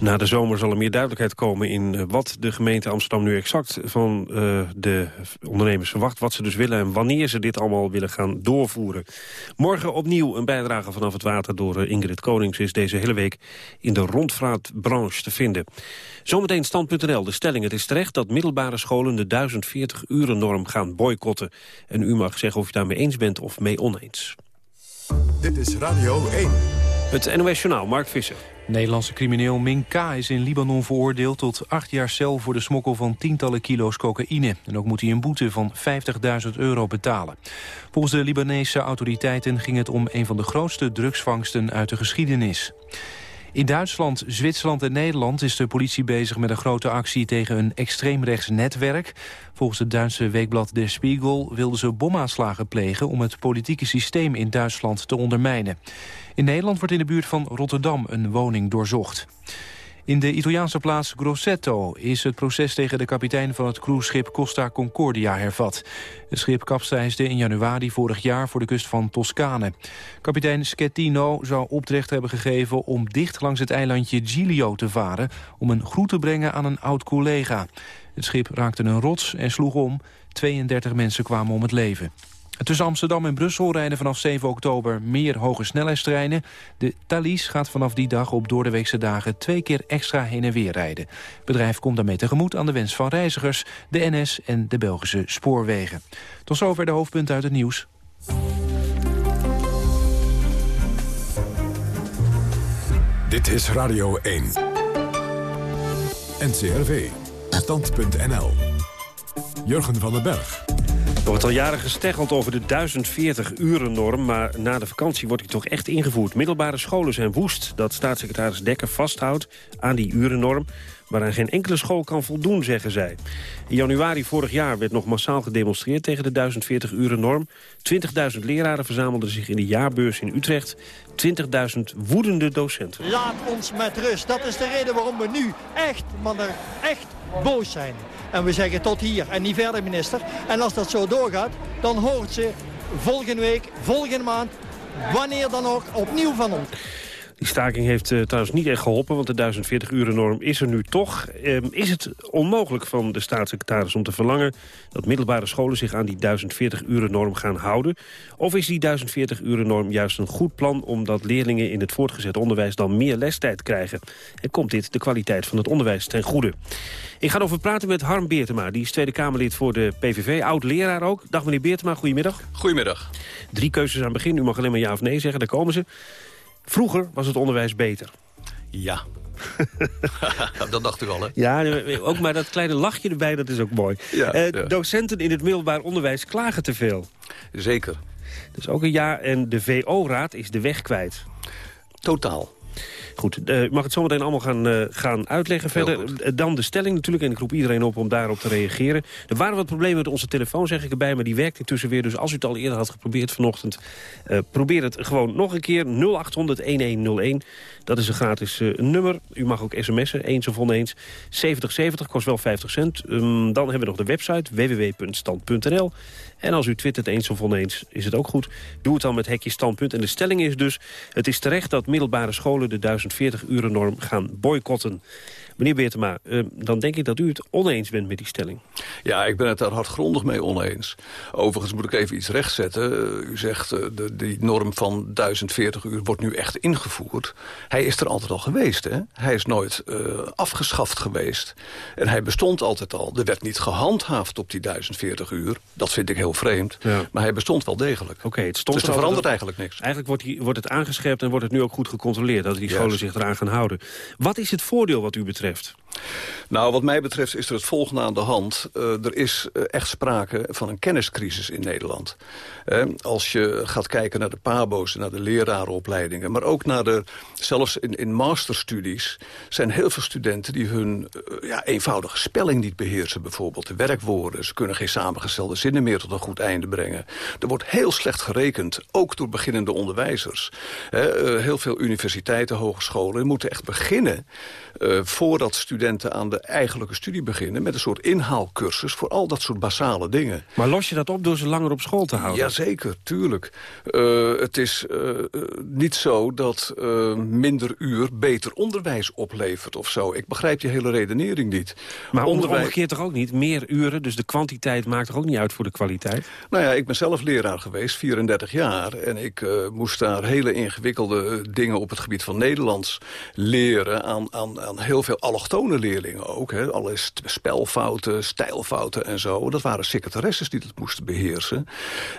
[SPEAKER 2] Na de zomer zal er meer duidelijkheid komen in wat de gemeente Amsterdam nu exact van uh, de ondernemers verwacht. Wat ze dus willen en wanneer ze dit allemaal willen gaan doorvoeren. Morgen opnieuw een bijdrage vanaf het water door Ingrid Konings is deze hele week in de rondvaartbranche te vinden. Zometeen stand.nl. De stelling het is terecht dat middelbare scholen de 1040 uren norm gaan boycotten. En u mag zeggen of je daarmee eens bent of mee oneens.
[SPEAKER 1] Dit is Radio 1.
[SPEAKER 2] Het NOS Journaal, Mark Visser.
[SPEAKER 20] Nederlandse crimineel Ming K. is in Libanon veroordeeld tot acht jaar cel voor de smokkel van tientallen kilo's cocaïne. En ook moet hij een boete van 50.000 euro betalen. Volgens de Libanese autoriteiten ging het om een van de grootste drugsvangsten uit de geschiedenis. In Duitsland, Zwitserland en Nederland is de politie bezig met een grote actie tegen een extreemrechts netwerk. Volgens het Duitse weekblad Der Spiegel wilden ze bomaanslagen plegen om het politieke systeem in Duitsland te ondermijnen. In Nederland wordt in de buurt van Rotterdam een woning doorzocht. In de Italiaanse plaats Grosseto is het proces tegen de kapitein van het cruiseschip Costa Concordia hervat. Het schip kapseisde in januari vorig jaar voor de kust van Toscane. Kapitein Schettino zou opdracht hebben gegeven om dicht langs het eilandje Giglio te varen... om een groet te brengen aan een oud collega. Het schip raakte een rots en sloeg om. 32 mensen kwamen om het leven. Tussen Amsterdam en Brussel rijden vanaf 7 oktober meer hoge snelheidstreinen. De Thalys gaat vanaf die dag op doordeweekse dagen twee keer extra heen en weer rijden. Het bedrijf komt daarmee tegemoet aan de wens van reizigers, de NS en de Belgische spoorwegen. Tot zover de hoofdpunten uit het nieuws.
[SPEAKER 1] Dit is Radio 1. NCRV. Stand.nl. Jurgen van den Berg.
[SPEAKER 2] Wordt al jaren gesteggeld over de 1040-uren-norm... maar na de vakantie wordt die toch echt ingevoerd. Middelbare scholen zijn woest dat staatssecretaris Dekker vasthoudt aan die urennorm... waaraan geen enkele school kan voldoen, zeggen zij. In januari vorig jaar werd nog massaal gedemonstreerd tegen de 1040-uren-norm. 20.000 leraren verzamelden zich in de jaarbeurs in Utrecht. 20.000 woedende docenten.
[SPEAKER 21] Laat ons met rust. Dat is de reden waarom we nu echt, maar echt boos zijn. En we zeggen tot hier en niet verder, minister. En als dat zo doorgaat, dan hoort ze volgende week, volgende maand, wanneer dan ook, opnieuw van ons.
[SPEAKER 2] Die staking heeft uh, trouwens niet echt geholpen, want de 1040-uren-norm is er nu toch. Uh, is het onmogelijk van de staatssecretaris om te verlangen... dat middelbare scholen zich aan die 1040-uren-norm gaan houden? Of is die 1040-uren-norm juist een goed plan... omdat leerlingen in het voortgezet onderwijs dan meer lestijd krijgen? En komt dit de kwaliteit van het onderwijs ten goede? Ik ga erover praten met Harm Beertema. Die is Tweede Kamerlid voor de PVV, oud-leraar ook. Dag meneer Beertema, goedemiddag.
[SPEAKER 22] Goedemiddag.
[SPEAKER 2] Drie keuzes aan het begin. U mag alleen maar ja of nee zeggen, daar komen ze. Vroeger was het onderwijs beter.
[SPEAKER 22] Ja. dat dacht u al, hè?
[SPEAKER 2] Ja, ook maar dat kleine lachje erbij, dat is ook mooi.
[SPEAKER 22] Ja,
[SPEAKER 2] uh,
[SPEAKER 22] ja.
[SPEAKER 2] Docenten in het middelbaar onderwijs klagen te veel.
[SPEAKER 22] Zeker.
[SPEAKER 2] Dus ook een ja. En de VO-raad is de weg kwijt.
[SPEAKER 22] Totaal.
[SPEAKER 2] Goed, uh, ik mag het zometeen allemaal gaan, uh, gaan uitleggen verder. Uh, dan de stelling natuurlijk, en ik roep iedereen op om daarop te reageren. Er waren wat problemen met onze telefoon, zeg ik erbij, maar die werkt intussen weer. Dus als u het al eerder had geprobeerd vanochtend, probeer het gewoon nog een keer. 0800-1101, dat is een gratis nummer. U mag ook sms'en, eens of oneens. 7070 kost wel 50 cent. Um, dan hebben we nog de website www.stand.nl. En als u twittert eens of oneens, is het ook goed. Doe het dan met hekje standpunt. En de stelling is dus, het is terecht dat middelbare scholen de 1040-uren-norm gaan boycotten. Meneer Beertema, uh, dan denk ik dat u het oneens bent met die stelling.
[SPEAKER 22] Ja, ik ben het daar hardgrondig mee oneens. Overigens moet ik even iets rechtzetten. U zegt, uh, de, die norm van 1040 uur wordt nu echt ingevoerd. Hij is er altijd al geweest, hè? Hij is nooit afgeschaft geweest. En hij bestond altijd al. Er werd niet gehandhaafd op die 1040 uur. Dat vind ik heel vreemd. Ja. Maar hij bestond wel degelijk.
[SPEAKER 2] Oké, okay, het stond
[SPEAKER 22] dus er verandert eigenlijk niks.
[SPEAKER 2] Eigenlijk wordt, die, wordt het aangescherpt en wordt het nu ook goed gecontroleerd. Dat die scholen zich eraan gaan houden. Wat is het voordeel wat u betreft?
[SPEAKER 22] Nou, wat mij betreft is er het volgende aan de hand. Uh, er is uh, echt sprake van een kenniscrisis in Nederland. Uh, als je gaat kijken naar de pabo's, naar de lerarenopleidingen... maar ook naar de, zelfs in, in masterstudies... zijn heel veel studenten die hun ja, eenvoudige spelling niet beheersen. Bijvoorbeeld de werkwoorden. Ze kunnen geen samengestelde zinnen meer tot een goed einde brengen. Er wordt heel slecht gerekend, ook door beginnende onderwijzers. heel veel universiteiten, hogescholen moeten echt beginnen... voordat studenten aan de eigenlijke studie beginnen... met een soort inhaalcursus voor al dat soort basale dingen.
[SPEAKER 2] Maar los je dat op door ze langer op school te houden?
[SPEAKER 22] Jazeker, tuurlijk. Uh, het is uh, niet zo dat minder uur beter onderwijs oplevert of zo. Ik begrijp je hele redenering niet.
[SPEAKER 2] Maar onderwijs... omgekeerd toch ook niet? Meer uren, dus de kwantiteit maakt toch ook niet uit voor de kwaliteit?
[SPEAKER 22] Nou ja, ik ben zelf leraar geweest, 34 jaar. En ik moest daar hele ingewikkelde dingen op het gebied van Nederlands leren... aan, aan, heel veel allochtone leerlingen ook. Hè, spelfouten, stijlfouten en zo. Dat waren secretaresses die dat moesten beheersen.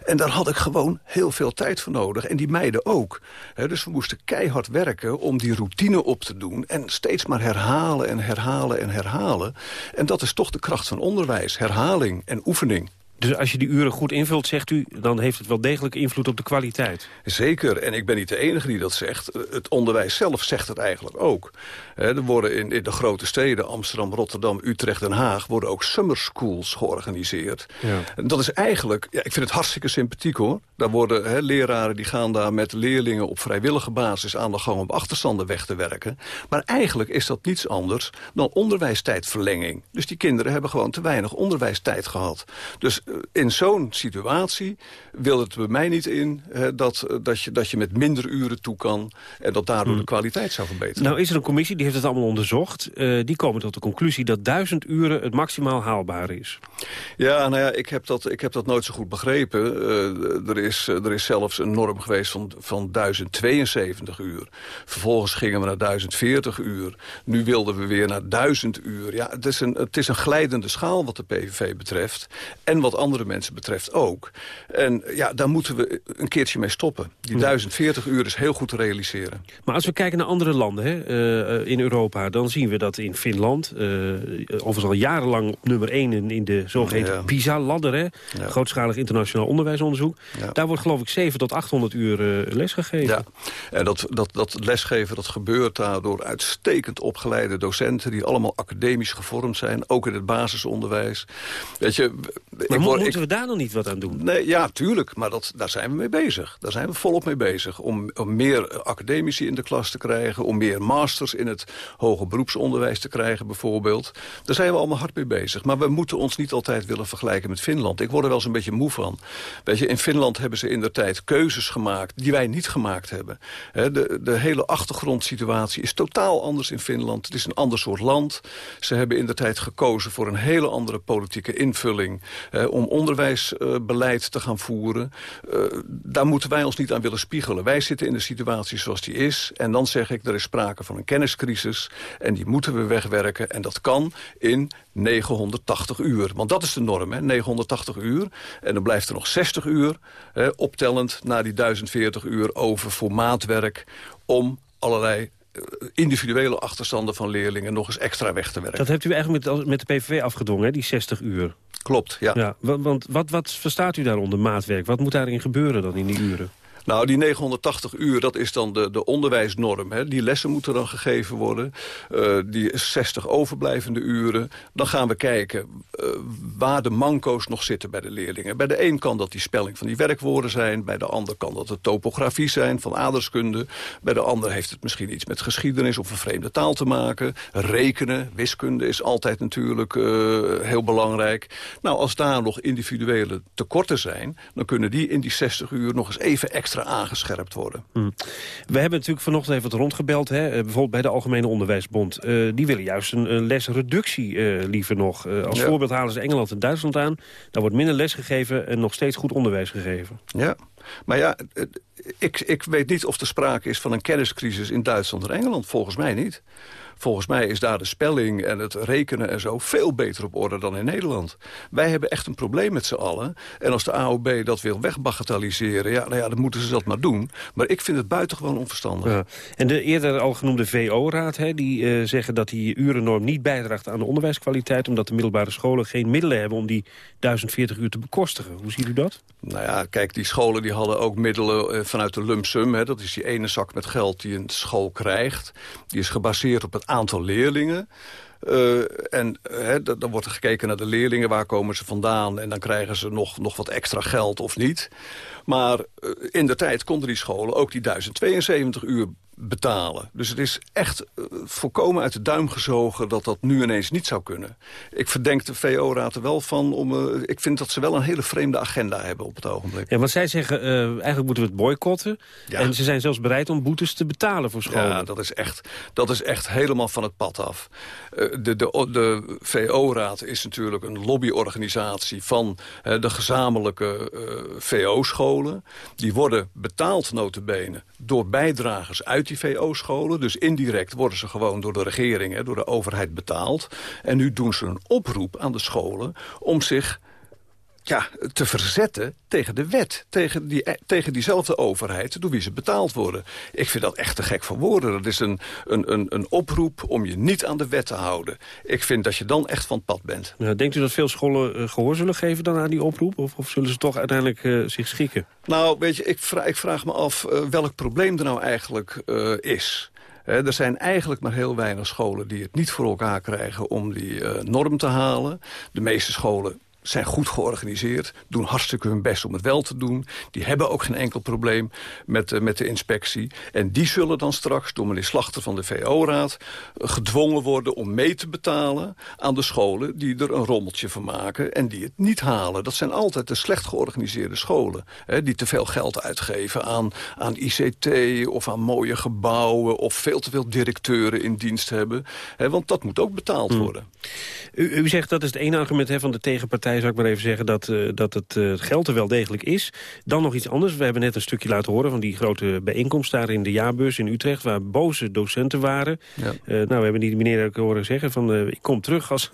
[SPEAKER 22] En daar had ik gewoon heel veel tijd voor nodig. En die meiden ook. Hè, dus we moesten keihard werken om die routine op te doen. En steeds maar herhalen en herhalen en herhalen. En dat is toch de kracht van onderwijs. Herhaling en oefening.
[SPEAKER 2] Dus als je die uren goed invult, zegt u... dan heeft het wel degelijk invloed op de kwaliteit.
[SPEAKER 22] Zeker, en ik ben niet de enige die dat zegt. Het onderwijs zelf zegt het eigenlijk ook. Er worden in, in de grote steden, Amsterdam, Rotterdam, Utrecht, Den Haag... worden ook summer schools georganiseerd. Ja. Dat is eigenlijk, ja, ik vind het hartstikke sympathiek hoor. Daar worden he, leraren die gaan daar met leerlingen op vrijwillige basis... aan de gang om achterstanden weg te werken. Maar eigenlijk is dat niets anders dan onderwijstijdverlenging. Dus die kinderen hebben gewoon te weinig onderwijstijd gehad. Dus in zo'n situatie wil het bij mij niet in... Hè, dat, dat, je, dat je met minder uren toe kan... en dat daardoor de hmm. kwaliteit zou verbeteren.
[SPEAKER 2] Nou is er een commissie, die heeft het allemaal onderzocht. Uh, die komen tot de conclusie dat duizend uren het maximaal haalbaar is.
[SPEAKER 22] Ja, nou ja, ik heb dat, ik heb dat nooit zo goed begrepen. Uh, er, is, er is zelfs een norm geweest van, van 1072 uur. Vervolgens gingen we naar 1040 uur. Nu wilden we weer naar 1000 uur. Ja, het is een, het is een glijdende schaal wat de PVV betreft. En wat andere mensen betreft ook. En ja, daar moeten we een keertje mee stoppen. Die 1040 uur is heel goed te realiseren.
[SPEAKER 2] Maar als we kijken naar andere landen hè, uh, in Europa... dan zien we dat in Finland, uh, overigens al jarenlang op nummer 1... in, in de zogeheten PISA-ladder, ja. grootschalig internationaal onderwijsonderzoek... daar wordt geloof ik 7 tot 800 uur lesgegeven. Ja,
[SPEAKER 22] en dat, dat, dat lesgeven dat gebeurt daar door uitstekend opgeleide docenten... die allemaal academisch gevormd zijn, ook in het basisonderwijs. Weet je,
[SPEAKER 2] moeten we daar nog niet wat aan doen?
[SPEAKER 22] Nee, ja, tuurlijk. Maar dat, daar zijn we mee bezig. Daar zijn we volop mee bezig. Om, om meer academici in de klas te krijgen. Om meer masters in het hoger beroepsonderwijs te krijgen bijvoorbeeld. Daar zijn we allemaal hard mee bezig. Maar we moeten ons niet altijd willen vergelijken met Finland. Ik word er wel eens een beetje moe van. Weet je, in Finland hebben ze in de tijd keuzes gemaakt die wij niet gemaakt hebben. de, de hele achtergrondsituatie is totaal anders in Finland. Het is een ander soort land. Ze hebben in de tijd gekozen voor een hele andere politieke invulling om onderwijsbeleid te gaan voeren. Eh, daar moeten wij ons niet aan willen spiegelen. Wij zitten in de situatie zoals die is. En dan zeg ik, er is sprake van een kenniscrisis. En die moeten we wegwerken. En dat kan in 980 uur. Want dat is de norm, hè? 980 uur. En dan blijft er nog 60 uur, hè, optellend naar die 1040 uur over voor maatwerk... om allerlei individuele achterstanden van leerlingen nog eens extra weg te werken.
[SPEAKER 2] Dat hebt u eigenlijk met, met de PVV afgedwongen, hè, die 60 uur?
[SPEAKER 22] Klopt, ja.
[SPEAKER 2] ja want wat, wat verstaat u daaronder maatwerk? Wat moet daarin gebeuren dan in die uren?
[SPEAKER 22] Nou, die 980 uur, dat is dan de, de onderwijsnorm. Hè. Die lessen moeten dan gegeven worden. Uh, die 60 overblijvende uren. Dan gaan we kijken uh, waar de manco's nog zitten bij de leerlingen. Bij de een kan dat die spelling van die werkwoorden zijn. Bij de ander kan dat de topografie zijn van aardrijkskunde. Bij de ander heeft het misschien iets met geschiedenis of een vreemde taal te maken. Rekenen, wiskunde is altijd natuurlijk uh, heel belangrijk. Nou, als daar nog individuele tekorten zijn... dan kunnen die in die 60 uur nog eens even extra extra aangescherpt worden. Hmm.
[SPEAKER 2] We hebben natuurlijk vanochtend even wat rondgebeld. Hè? Eh, bijvoorbeeld bij de Algemene Onderwijsbond. Uh, die willen juist een, een lesreductie uh, liever nog. Uh, als voorbeeld halen ze Engeland en Duitsland aan. Daar wordt minder les gegeven en nog steeds goed onderwijs gegeven.
[SPEAKER 22] Ja, maar ja, ik, ik weet niet of er sprake is van een kenniscrisis in Duitsland en Engeland. Volgens mij niet. Volgens mij is daar de spelling en het rekenen en zo veel beter op orde dan in Nederland. Wij hebben echt een probleem met z'n allen. En als de AOB dat wil wegbagatelliseren, ja, nou ja, dan moeten ze dat maar doen. Maar ik vind het buitengewoon onverstandig. Ja.
[SPEAKER 2] En de eerder al genoemde VO-raad, die uh, zeggen dat die urennorm niet bijdraagt aan de onderwijskwaliteit, omdat de middelbare scholen geen middelen hebben om die 1040 uur te bekostigen. Hoe ziet u dat?
[SPEAKER 22] Nou ja, kijk, die scholen die hadden ook middelen uh, vanuit de lump sum. Hè, dat is die ene zak met geld die een school krijgt. Die is gebaseerd op het aantal leerlingen. Uh, en dan wordt er gekeken naar de leerlingen, waar komen ze vandaan... en dan krijgen ze nog, nog wat extra geld of niet. Maar in de tijd konden die scholen ook die 1072 uur betalen. Dus het is echt uh, volkomen uit de duim gezogen dat dat nu ineens niet zou kunnen. Ik verdenk de VO-raad er wel van. Om, uh, ik vind dat ze wel een hele vreemde agenda hebben op het ogenblik.
[SPEAKER 2] Ja, want zij zeggen, uh, eigenlijk moeten we het boycotten. Ja. En ze zijn zelfs bereid om boetes te betalen voor scholen.
[SPEAKER 22] Ja, dat is echt, dat is echt helemaal van het pad af. de, de, de VO-raad is natuurlijk een lobbyorganisatie van de gezamenlijke VO-scholen. Die worden betaald notabene door bijdragers uit die VO-scholen. Dus indirect worden ze gewoon door de regering, door de overheid betaald. En nu doen ze een oproep aan de scholen om zich ja, te verzetten tegen de wet. Tegen, die, eh, tegen diezelfde overheid door wie ze betaald worden. Ik vind dat echt te gek voor woorden. Dat is een, een, een, een oproep om je niet aan de wet te houden. Ik vind dat je dan echt van het pad bent.
[SPEAKER 2] Ja, denkt u dat veel scholen uh, gehoor zullen geven dan aan die oproep? Of, of zullen ze toch uiteindelijk uh, zich schikken?
[SPEAKER 22] Nou, weet je, ik vraag, ik vraag me af uh, welk probleem er nou eigenlijk is. He, er zijn eigenlijk maar heel weinig scholen die het niet voor elkaar krijgen om die norm te halen. De meeste scholen zijn goed georganiseerd, doen hartstikke hun best om het wel te doen. Die hebben ook geen enkel probleem met, uh, met de inspectie. En die zullen dan straks door meneer Slachter van de VO-raad... Uh, gedwongen worden om mee te betalen aan de scholen... die er een rommeltje van maken en die het niet halen. Dat zijn altijd de slecht georganiseerde scholen... Hè, die te veel geld uitgeven aan, aan ICT of aan mooie gebouwen... of veel te veel directeuren in dienst hebben. Hè, want dat moet ook betaald
[SPEAKER 2] Hmm.
[SPEAKER 22] worden.
[SPEAKER 2] U, u zegt dat is het ene argument hè, van de tegenpartij zou ik maar even zeggen dat, uh, dat het uh, geld er wel degelijk is. Dan nog iets anders. We hebben net een stukje laten horen van die grote bijeenkomst daar in de jaarbeurs in Utrecht... waar boze docenten waren.
[SPEAKER 22] Ja.
[SPEAKER 2] Uh, nou, we hebben die meneer ook horen zeggen van ik kom terug als,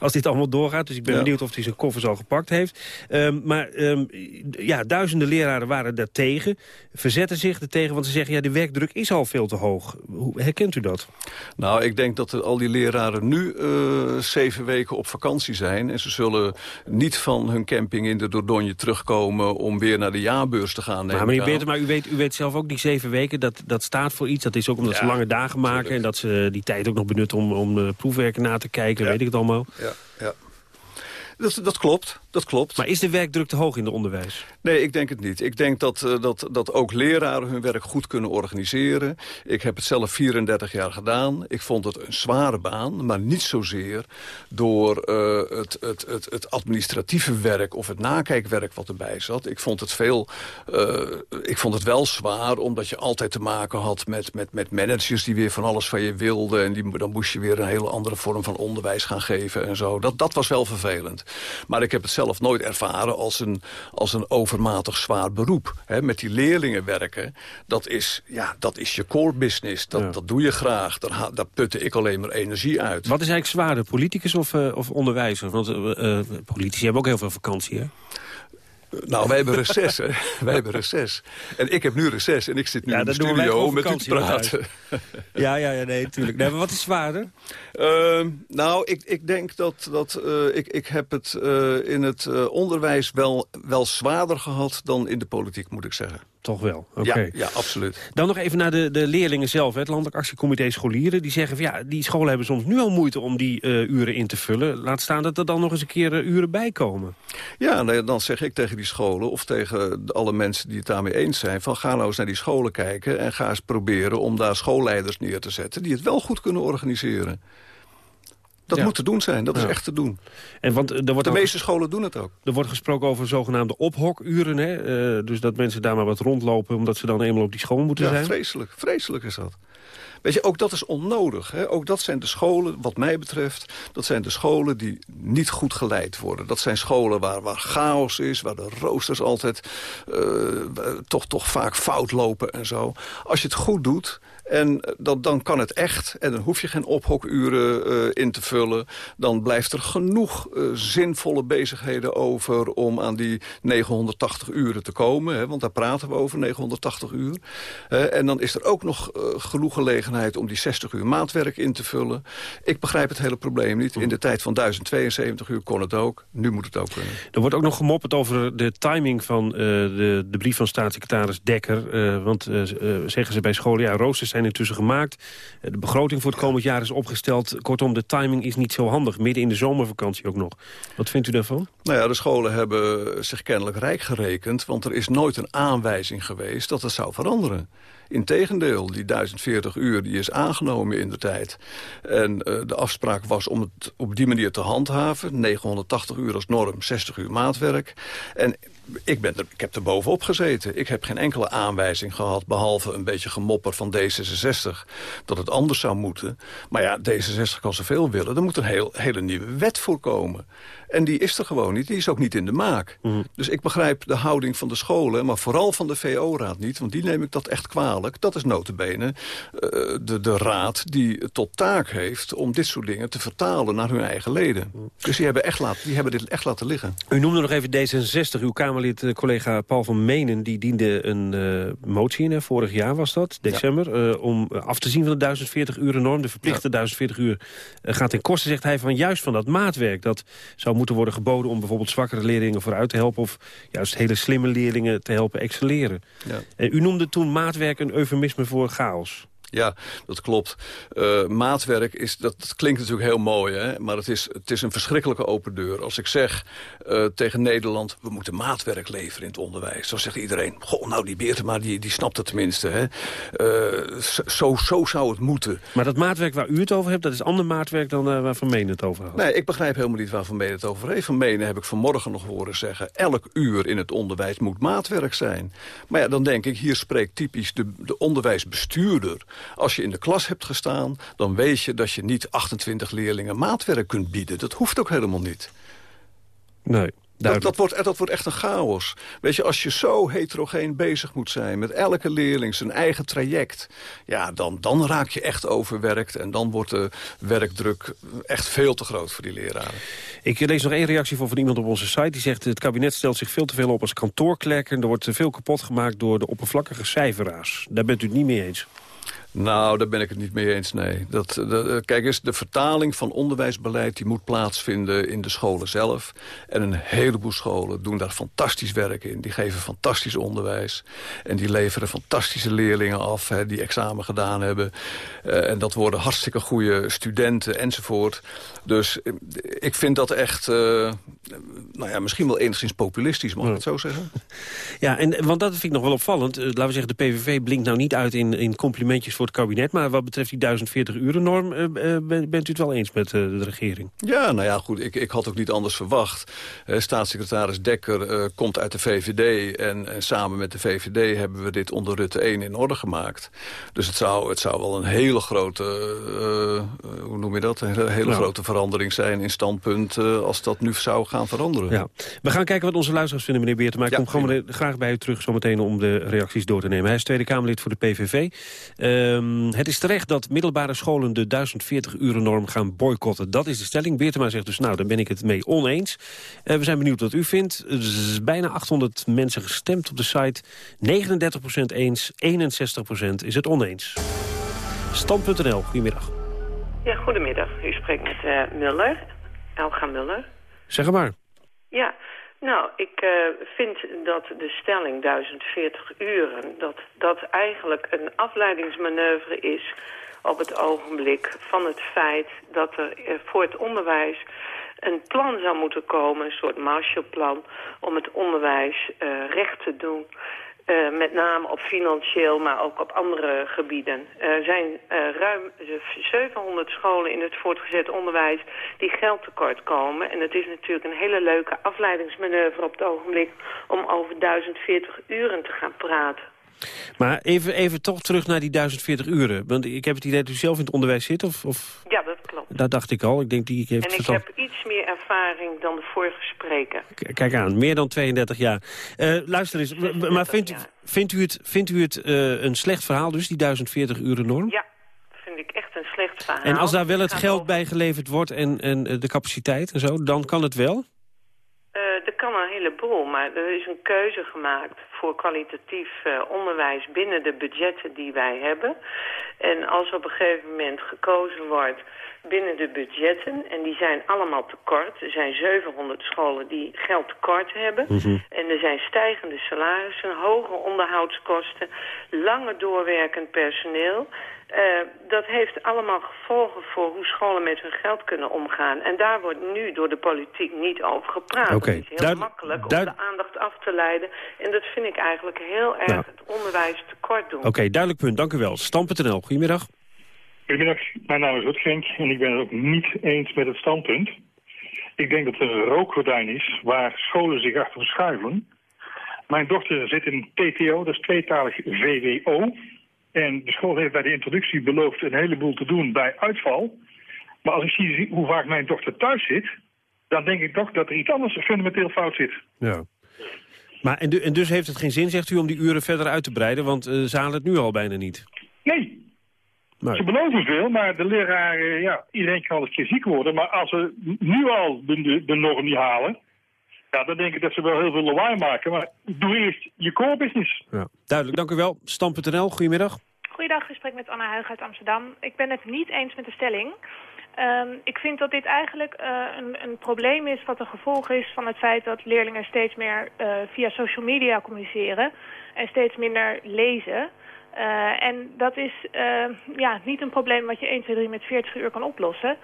[SPEAKER 2] als dit allemaal doorgaat. Dus ik ben ja. benieuwd of hij zijn koffers al gepakt heeft. Um, maar um, ja, duizenden leraren waren daar tegen. Verzetten zich er tegen, want ze zeggen ja, de werkdruk is al veel te hoog. Hoe herkent u dat?
[SPEAKER 22] Nou, ik denk dat al die leraren nu zeven weken op vakantie zijn... en ze zullen niet van hun camping in de Dordogne terugkomen... om weer naar de jaarbeurs te gaan.
[SPEAKER 2] Maar meneer Beerten, maar u weet, u weet zelf ook die zeven weken, dat, dat staat voor iets. Dat is ook omdat ja, ze lange dagen maken... Tuurlijk. en dat ze die tijd ook nog benutten om, om de proefwerken na te kijken. Ja. Weet ik het allemaal.
[SPEAKER 22] Ja, ja. Dat, dat klopt, dat klopt.
[SPEAKER 2] Maar is de werkdruk te hoog in het onderwijs?
[SPEAKER 22] Nee, ik denk het niet. Ik denk dat, uh, dat, dat ook leraren hun werk goed kunnen organiseren. Ik heb het zelf 34 jaar gedaan. Ik vond het een zware baan, maar niet zozeer door uh, het, het, het, het administratieve werk of het nakijkwerk wat erbij zat. Ik vond het, veel, uh, ik vond het wel zwaar, omdat je altijd te maken had met, met, met managers die weer van alles van je wilden. En die, dan moest je weer een hele andere vorm van onderwijs gaan geven en zo. Dat, dat was wel vervelend. Maar ik heb het zelf nooit ervaren als een, als een overmatig zwaar beroep. He, met die leerlingen werken, dat is, ja, dat is je core business. Dat, ja. dat doe je graag. Daar, daar putte ik alleen maar energie uit.
[SPEAKER 2] Wat is eigenlijk zwaarder, politicus of, uh, of onderwijzer? Want uh, politici hebben ook heel veel vakantie, hè?
[SPEAKER 22] Nou, wij hebben reces, hè. Wij hebben reces. En ik heb nu reces en ik zit nu ja, in de studio met u te praten.
[SPEAKER 2] Ja, ja, ja, nee, natuurlijk. Nee, maar wat is zwaarder?
[SPEAKER 22] Uh, nou, ik, ik denk dat, dat uh, ik, ik heb het uh, in het uh, onderwijs wel, wel zwaarder gehad dan in de politiek, moet ik zeggen.
[SPEAKER 2] Toch wel, oké. Okay.
[SPEAKER 22] Ja, ja, absoluut.
[SPEAKER 2] Dan nog even naar de, de leerlingen zelf. Hè. Het Landelijk Actiecomité Scholieren. Die zeggen van ja, die scholen hebben soms nu al moeite om die uren in te vullen. Laat staan dat er dan nog eens een keer uren bij komen.
[SPEAKER 22] Ja, dan zeg ik tegen die scholen of tegen alle mensen die het daarmee eens zijn... van ga nou eens naar die scholen kijken en ga eens proberen om daar schoolleiders neer te zetten... die het wel goed kunnen organiseren. Dat ja. moet te doen zijn, dat ja. is echt te doen.
[SPEAKER 2] En want, er wordt
[SPEAKER 22] de meeste scholen doen het ook.
[SPEAKER 2] Er wordt gesproken over zogenaamde ophokuren. Hè? Uh, dus dat mensen daar maar wat rondlopen... omdat ze dan eenmaal op die school moeten
[SPEAKER 22] ja,
[SPEAKER 2] zijn.
[SPEAKER 22] vreselijk. Vreselijk is dat. Weet je, ook dat is onnodig. Hè? Ook dat zijn de scholen, wat mij betreft... dat zijn de scholen die niet goed geleid worden. Dat zijn scholen waar, waar chaos is, waar de roosters altijd... Uh, toch, toch vaak fout lopen en zo. Als je het goed doet... En dat, dan kan het echt. En dan hoef je geen ophokuren uh, in te vullen. Dan blijft er genoeg uh, zinvolle bezigheden over... om aan die 980 uren te komen. Hè, want daar praten we over, 980 uur. En dan is er ook nog genoeg gelegenheid... om die 60 uur maatwerk in te vullen. Ik begrijp het hele probleem niet. In de tijd van 1072 uur kon het ook. Nu moet het ook kunnen.
[SPEAKER 2] Er wordt ook nog gemopperd over de timing van de, de brief van staatssecretaris Dekker. want zeggen ze bij scholen... ja, roosters zijn intussen gemaakt. De begroting voor het komend jaar is opgesteld. Kortom, de timing is niet zo handig. Midden in de zomervakantie ook nog. Wat vindt u daarvan?
[SPEAKER 22] Nou ja, de scholen hebben zich kennelijk rijk gerekend. Want er is nooit een aanwijzing geweest dat het zou veranderen. Integendeel, die 1040 uur die is aangenomen in de tijd. En uh, de afspraak was om het op die manier te handhaven. 980 uur als norm, 60 uur maatwerk. En ik, ben er, ik heb er bovenop gezeten. Ik heb geen enkele aanwijzing gehad, behalve een beetje gemopper van D66... dat het anders zou moeten. Maar ja, D66 kan zoveel willen. Er moet een heel, hele nieuwe wet voorkomen. En die is er gewoon niet. Die is ook niet in de maak.
[SPEAKER 2] Mhm.
[SPEAKER 22] Dus ik begrijp de houding van de scholen, maar vooral van de VO-raad niet. Want die neem ik dat echt kwalijk. Dat is notabene uh, de, de raad die tot taak heeft... om dit soort dingen te vertalen naar hun eigen leden. Dus die hebben, echt laat, die hebben dit echt laten liggen.
[SPEAKER 2] U noemde nog even D66. Uw Kamerlid, eh, collega Paul van Menen... die diende een uh, motie in, hè, vorig jaar was dat, december... Ja. Uh, om af te zien van de 1040 uren norm. De verplichte ja. 1040 uur gaat ten koste, zegt hij, van juist van dat maatwerk. Dat zou moeten worden geboden om bijvoorbeeld zwakkere leerlingen vooruit te helpen... of juist hele slimme leerlingen te helpen excelleren.
[SPEAKER 22] Ja.
[SPEAKER 2] En u noemde toen maatwerk een eufemisme voor chaos.
[SPEAKER 22] Ja, dat klopt. Uh, maatwerk, is, dat, dat, klinkt natuurlijk heel mooi, hè? maar het is, het is een verschrikkelijke open deur. Als ik zeg uh, tegen Nederland, we moeten maatwerk leveren in het onderwijs. Dan zegt iedereen, goh, nou die Beertema, die, die snapt het tenminste. Hè? Uh, zo, zo zou het moeten.
[SPEAKER 2] Maar dat maatwerk waar u het over hebt, dat is ander maatwerk dan waar Van Menen het over had.
[SPEAKER 22] Nee, ik begrijp helemaal niet waar Van Menen het over heeft. Van Menen heb ik vanmorgen nog horen zeggen, elk uur in het onderwijs moet maatwerk zijn. Maar ja, dan denk ik, hier spreekt typisch de, de onderwijsbestuurder als je in de klas hebt gestaan, dan weet je dat je niet 28 leerlingen maatwerk kunt bieden. Dat hoeft ook helemaal niet.
[SPEAKER 2] Nee.
[SPEAKER 22] Dat, dat, wordt, dat wordt echt een chaos. Weet je, als je zo heterogeen bezig moet zijn... met elke leerling zijn eigen traject... ja, dan, dan raak je echt overwerkt... en dan wordt de werkdruk echt veel te groot voor die leraren.
[SPEAKER 2] Ik lees nog één reactie voor van iemand op onze site. Die zegt, het kabinet stelt zich veel te veel op als kantoorklerk... en er wordt te veel kapot gemaakt door de oppervlakkige cijferaars. Daar bent u het niet mee eens.
[SPEAKER 22] Nou, daar ben ik het niet mee eens, nee. Dat, de, kijk eens, de vertaling van onderwijsbeleid... die moet plaatsvinden in de scholen zelf. En een heleboel scholen doen daar fantastisch werk in. Die geven fantastisch onderwijs. En die leveren fantastische leerlingen af... Hè, die examen gedaan hebben. Uh, en dat worden hartstikke goede studenten enzovoort. Dus ik vind dat echt... Nou ja, misschien wel enigszins populistisch, mag ik het zo zeggen?
[SPEAKER 2] Ja, en, want dat vind ik nog wel opvallend. Laten we zeggen, de PVV blinkt nou niet uit in, in complimentjes voor het kabinet. Maar wat betreft die 1040-uren-norm uh, bent, bent u het wel eens met uh, de regering?
[SPEAKER 22] Ja, nou ja, goed. Ik, ik had ook niet anders verwacht. Uh, staatssecretaris Dekker komt uit de VVD. En, en, samen met de VVD hebben we dit onder Rutte 1 in orde gemaakt. Dus het zou, het zou wel een hele grote, hoe noem je dat? Een hele, hele nou. grote verandering zijn in standpunt als dat nu zou gaan veranderen.
[SPEAKER 2] Ja. We gaan kijken wat onze luisteraars vinden, meneer Beerten. Maar ik ja, kom gewoon graag bij u terug zometeen om de reacties door te nemen. Hij is Tweede Kamerlid voor de PVV. Um, het is terecht dat middelbare scholen de 1040-uren-norm gaan boycotten. Dat is de stelling. Beertema zegt dus, nou, daar ben ik het mee oneens. Uh, we zijn benieuwd wat u vindt. Er is bijna 800 mensen gestemd op de site. 39% eens, 61% is het oneens. Stand.nl, goedemiddag.
[SPEAKER 23] Ja, goedemiddag. U spreekt met uh, Muller, Elga Muller.
[SPEAKER 2] Zeg maar.
[SPEAKER 23] Ja, nou, ik uh, vind dat de stelling 1040 uren... dat dat eigenlijk een afleidingsmanoeuvre is op het ogenblik van het feit... dat er uh, voor het onderwijs een plan zou moeten komen, een soort Marshallplan... om het onderwijs uh, recht te doen... Uh, met name op financieel, maar ook op andere gebieden. Er zijn uh, ruim 700 scholen in het voortgezet onderwijs die geld tekort komen. En het is natuurlijk een hele leuke afleidingsmanoeuvre op het ogenblik om over 1040 uren te gaan praten.
[SPEAKER 2] Maar even, even toch terug naar die 1040 uren. Want ik heb het idee dat u zelf in het onderwijs zit, of... of...
[SPEAKER 23] Ja, dat klopt.
[SPEAKER 2] Dat dacht ik al. Ik denk, die heeft
[SPEAKER 23] en ik heb iets meer ervaring dan de vorige spreker.
[SPEAKER 2] K kijk aan, meer dan 32 jaar. Uh, luister eens, maar vindt, u, vindt u het, vindt u het uh, een slecht verhaal dus, die 1040 uren norm?
[SPEAKER 23] Ja, vind ik echt een slecht verhaal.
[SPEAKER 2] En als daar wel het geld bij geleverd wordt en, en de capaciteit en zo, dan kan het wel?
[SPEAKER 23] Uh, er kan een heleboel, maar er is een keuze gemaakt voor kwalitatief uh, onderwijs binnen de budgetten die wij hebben. En als op een gegeven moment gekozen wordt binnen de budgetten, en die zijn allemaal tekort. Er zijn 700 scholen die geld tekort hebben.
[SPEAKER 2] Mhm.
[SPEAKER 23] Mm -hmm. En er zijn stijgende salarissen, hoge onderhoudskosten, langer doorwerkend personeel. Uh, dat heeft allemaal gevolgen voor hoe scholen met hun geld kunnen omgaan. En daar wordt nu door de politiek niet over gepraat.
[SPEAKER 2] Okay.
[SPEAKER 23] Het is heel makkelijk om de aandacht af te leiden. En dat vind ik eigenlijk heel erg nou. het onderwijs tekort doen.
[SPEAKER 2] Oké, okay, duidelijk punt. Dank u wel. Stam.nl, goedemiddag.
[SPEAKER 24] Goedemiddag, mijn naam is Rutgenk en ik ben het ook niet eens met het standpunt. Ik denk dat er een rookgordijn is waar scholen zich achter verschuiven. Mijn dochter zit in TTO, dat is tweetalig VWO. En de school heeft bij de introductie beloofd een heleboel te doen bij uitval. Maar als ik zie hoe vaak mijn dochter thuis zit... dan denk ik toch dat er iets anders fundamenteel fout zit.
[SPEAKER 2] Ja. Maar en, du- en dus heeft het geen zin, zegt u, om die uren verder uit te breiden? Want eh, ze halen het nu al bijna niet.
[SPEAKER 24] Nee,
[SPEAKER 2] Nee.
[SPEAKER 24] ze beloven veel, maar de leraren, ja, iedereen kan eens een keer ziek worden. Maar als ze nu al de, de norm niet halen... Ja, dan denk ik dat ze wel heel veel lawaai maken. Maar doe eerst je core business.
[SPEAKER 2] Ja. Duidelijk, dank u wel. Stam.nl, goedemiddag.
[SPEAKER 25] Goeiedag, gesprek met Anna Huig uit Amsterdam. Ik ben het niet eens met de stelling. Ehm, ik vind dat dit eigenlijk eh, een, een probleem is wat een gevolg is van het feit dat leerlingen steeds meer eh, via social media communiceren en steeds minder lezen. Eh, en dat is eh, ja, niet een probleem wat je 1, 2, 3 met 40 uur kan oplossen.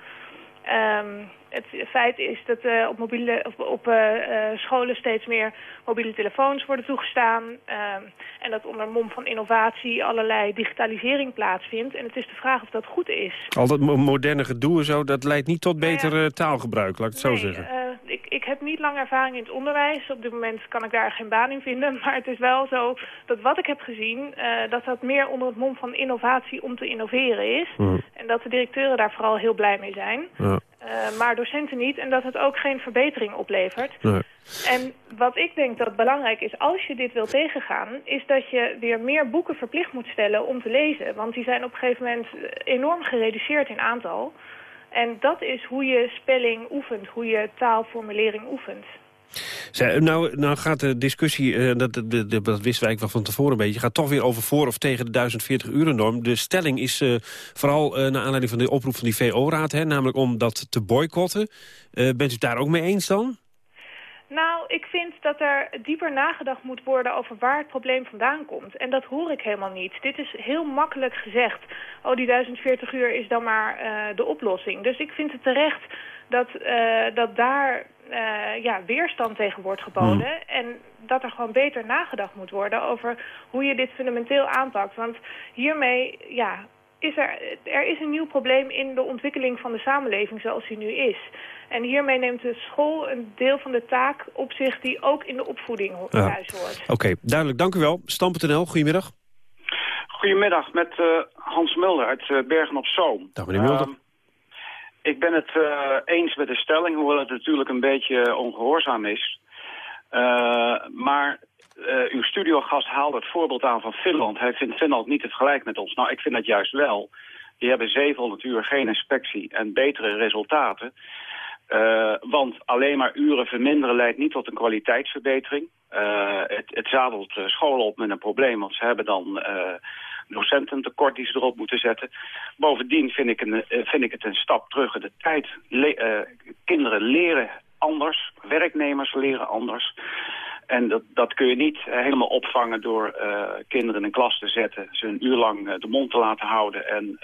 [SPEAKER 25] Ehm, het feit is dat eh, op, mobiele, op, op eh, eh, scholen steeds meer mobiele telefoons worden toegestaan. ehm, en dat onder mom van innovatie allerlei digitalisering plaatsvindt. En het is de vraag of dat goed is.
[SPEAKER 2] Al dat mo- moderne gedoe en zo, dat leidt niet tot beter eh, taalgebruik, laat ik het zo zeggen.
[SPEAKER 25] Ik, ik heb niet lang ervaring in het onderwijs. Op dit moment kan ik daar geen baan in vinden. Maar het is wel zo dat wat ik heb gezien... dat dat meer onder het mom van innovatie om te innoveren is. En dat de directeuren daar vooral heel blij mee zijn.
[SPEAKER 2] Ja.
[SPEAKER 25] Eh, maar docenten niet. En dat het ook geen verbetering oplevert.
[SPEAKER 2] Nee.
[SPEAKER 25] En wat ik denk dat belangrijk is als je dit wil tegengaan... is dat je weer meer boeken verplicht moet stellen om te lezen. Want die zijn op een gegeven moment enorm gereduceerd in aantal. En dat is hoe je spelling oefent, hoe je taalformulering oefent.
[SPEAKER 2] Zij, nou, nou gaat de discussie, eh, dat, dat, dat, wisten wij wel van tevoren een beetje... gaat toch weer over voor of tegen de 1040-uren-norm. De stelling is eh, vooral eh, naar aanleiding van de oproep van die VO-raad... namelijk om dat te boycotten. Bent u het daar ook mee eens dan?
[SPEAKER 25] Nou, ik vind dat er dieper nagedacht moet worden over waar het probleem vandaan komt. En dat hoor ik helemaal niet. Dit is heel makkelijk gezegd. Oh, die 1040 uur is dan maar de oplossing. Dus ik vind het terecht dat, dat daar eh, ja, weerstand tegen wordt geboden. En dat er gewoon beter nagedacht moet worden over hoe je dit fundamenteel aanpakt. Want hiermee, ja, is er, er is een nieuw probleem in de ontwikkeling van de samenleving zoals die nu is. En hiermee neemt de school een deel van de taak op zich die ook in de opvoeding ho-
[SPEAKER 2] Ja.
[SPEAKER 25] thuis hoort.
[SPEAKER 2] Oké, duidelijk. Dank u wel. Stam.nl, goedemiddag.
[SPEAKER 26] Goedemiddag, met eh, Hans Mulder uit eh, Bergen op Zoom.
[SPEAKER 2] Dag meneer Mulder.
[SPEAKER 26] Ehm, ik ben het eh, eens met de stelling, hoewel het natuurlijk een beetje ongehoorzaam is. Eh, maar eh, uw studiogast haalde het voorbeeld aan van Finland. Hij vindt Finland niet het gelijk met ons. Nou, ik vind dat juist wel. Die hebben 700 uur geen inspectie en betere resultaten. Want alleen maar uren verminderen leidt niet tot een kwaliteitsverbetering. Het, het zadelt scholen op met een probleem, want ze hebben dan docententekort die ze erop moeten zetten. Bovendien vind ik, een, eh, vind ik het een stap terug in de tijd. Le- eh, kinderen leren anders, werknemers leren anders. En dat, dat kun je niet eh, helemaal opvangen door kinderen in een klas te zetten. Ze een uur lang de mond te laten houden en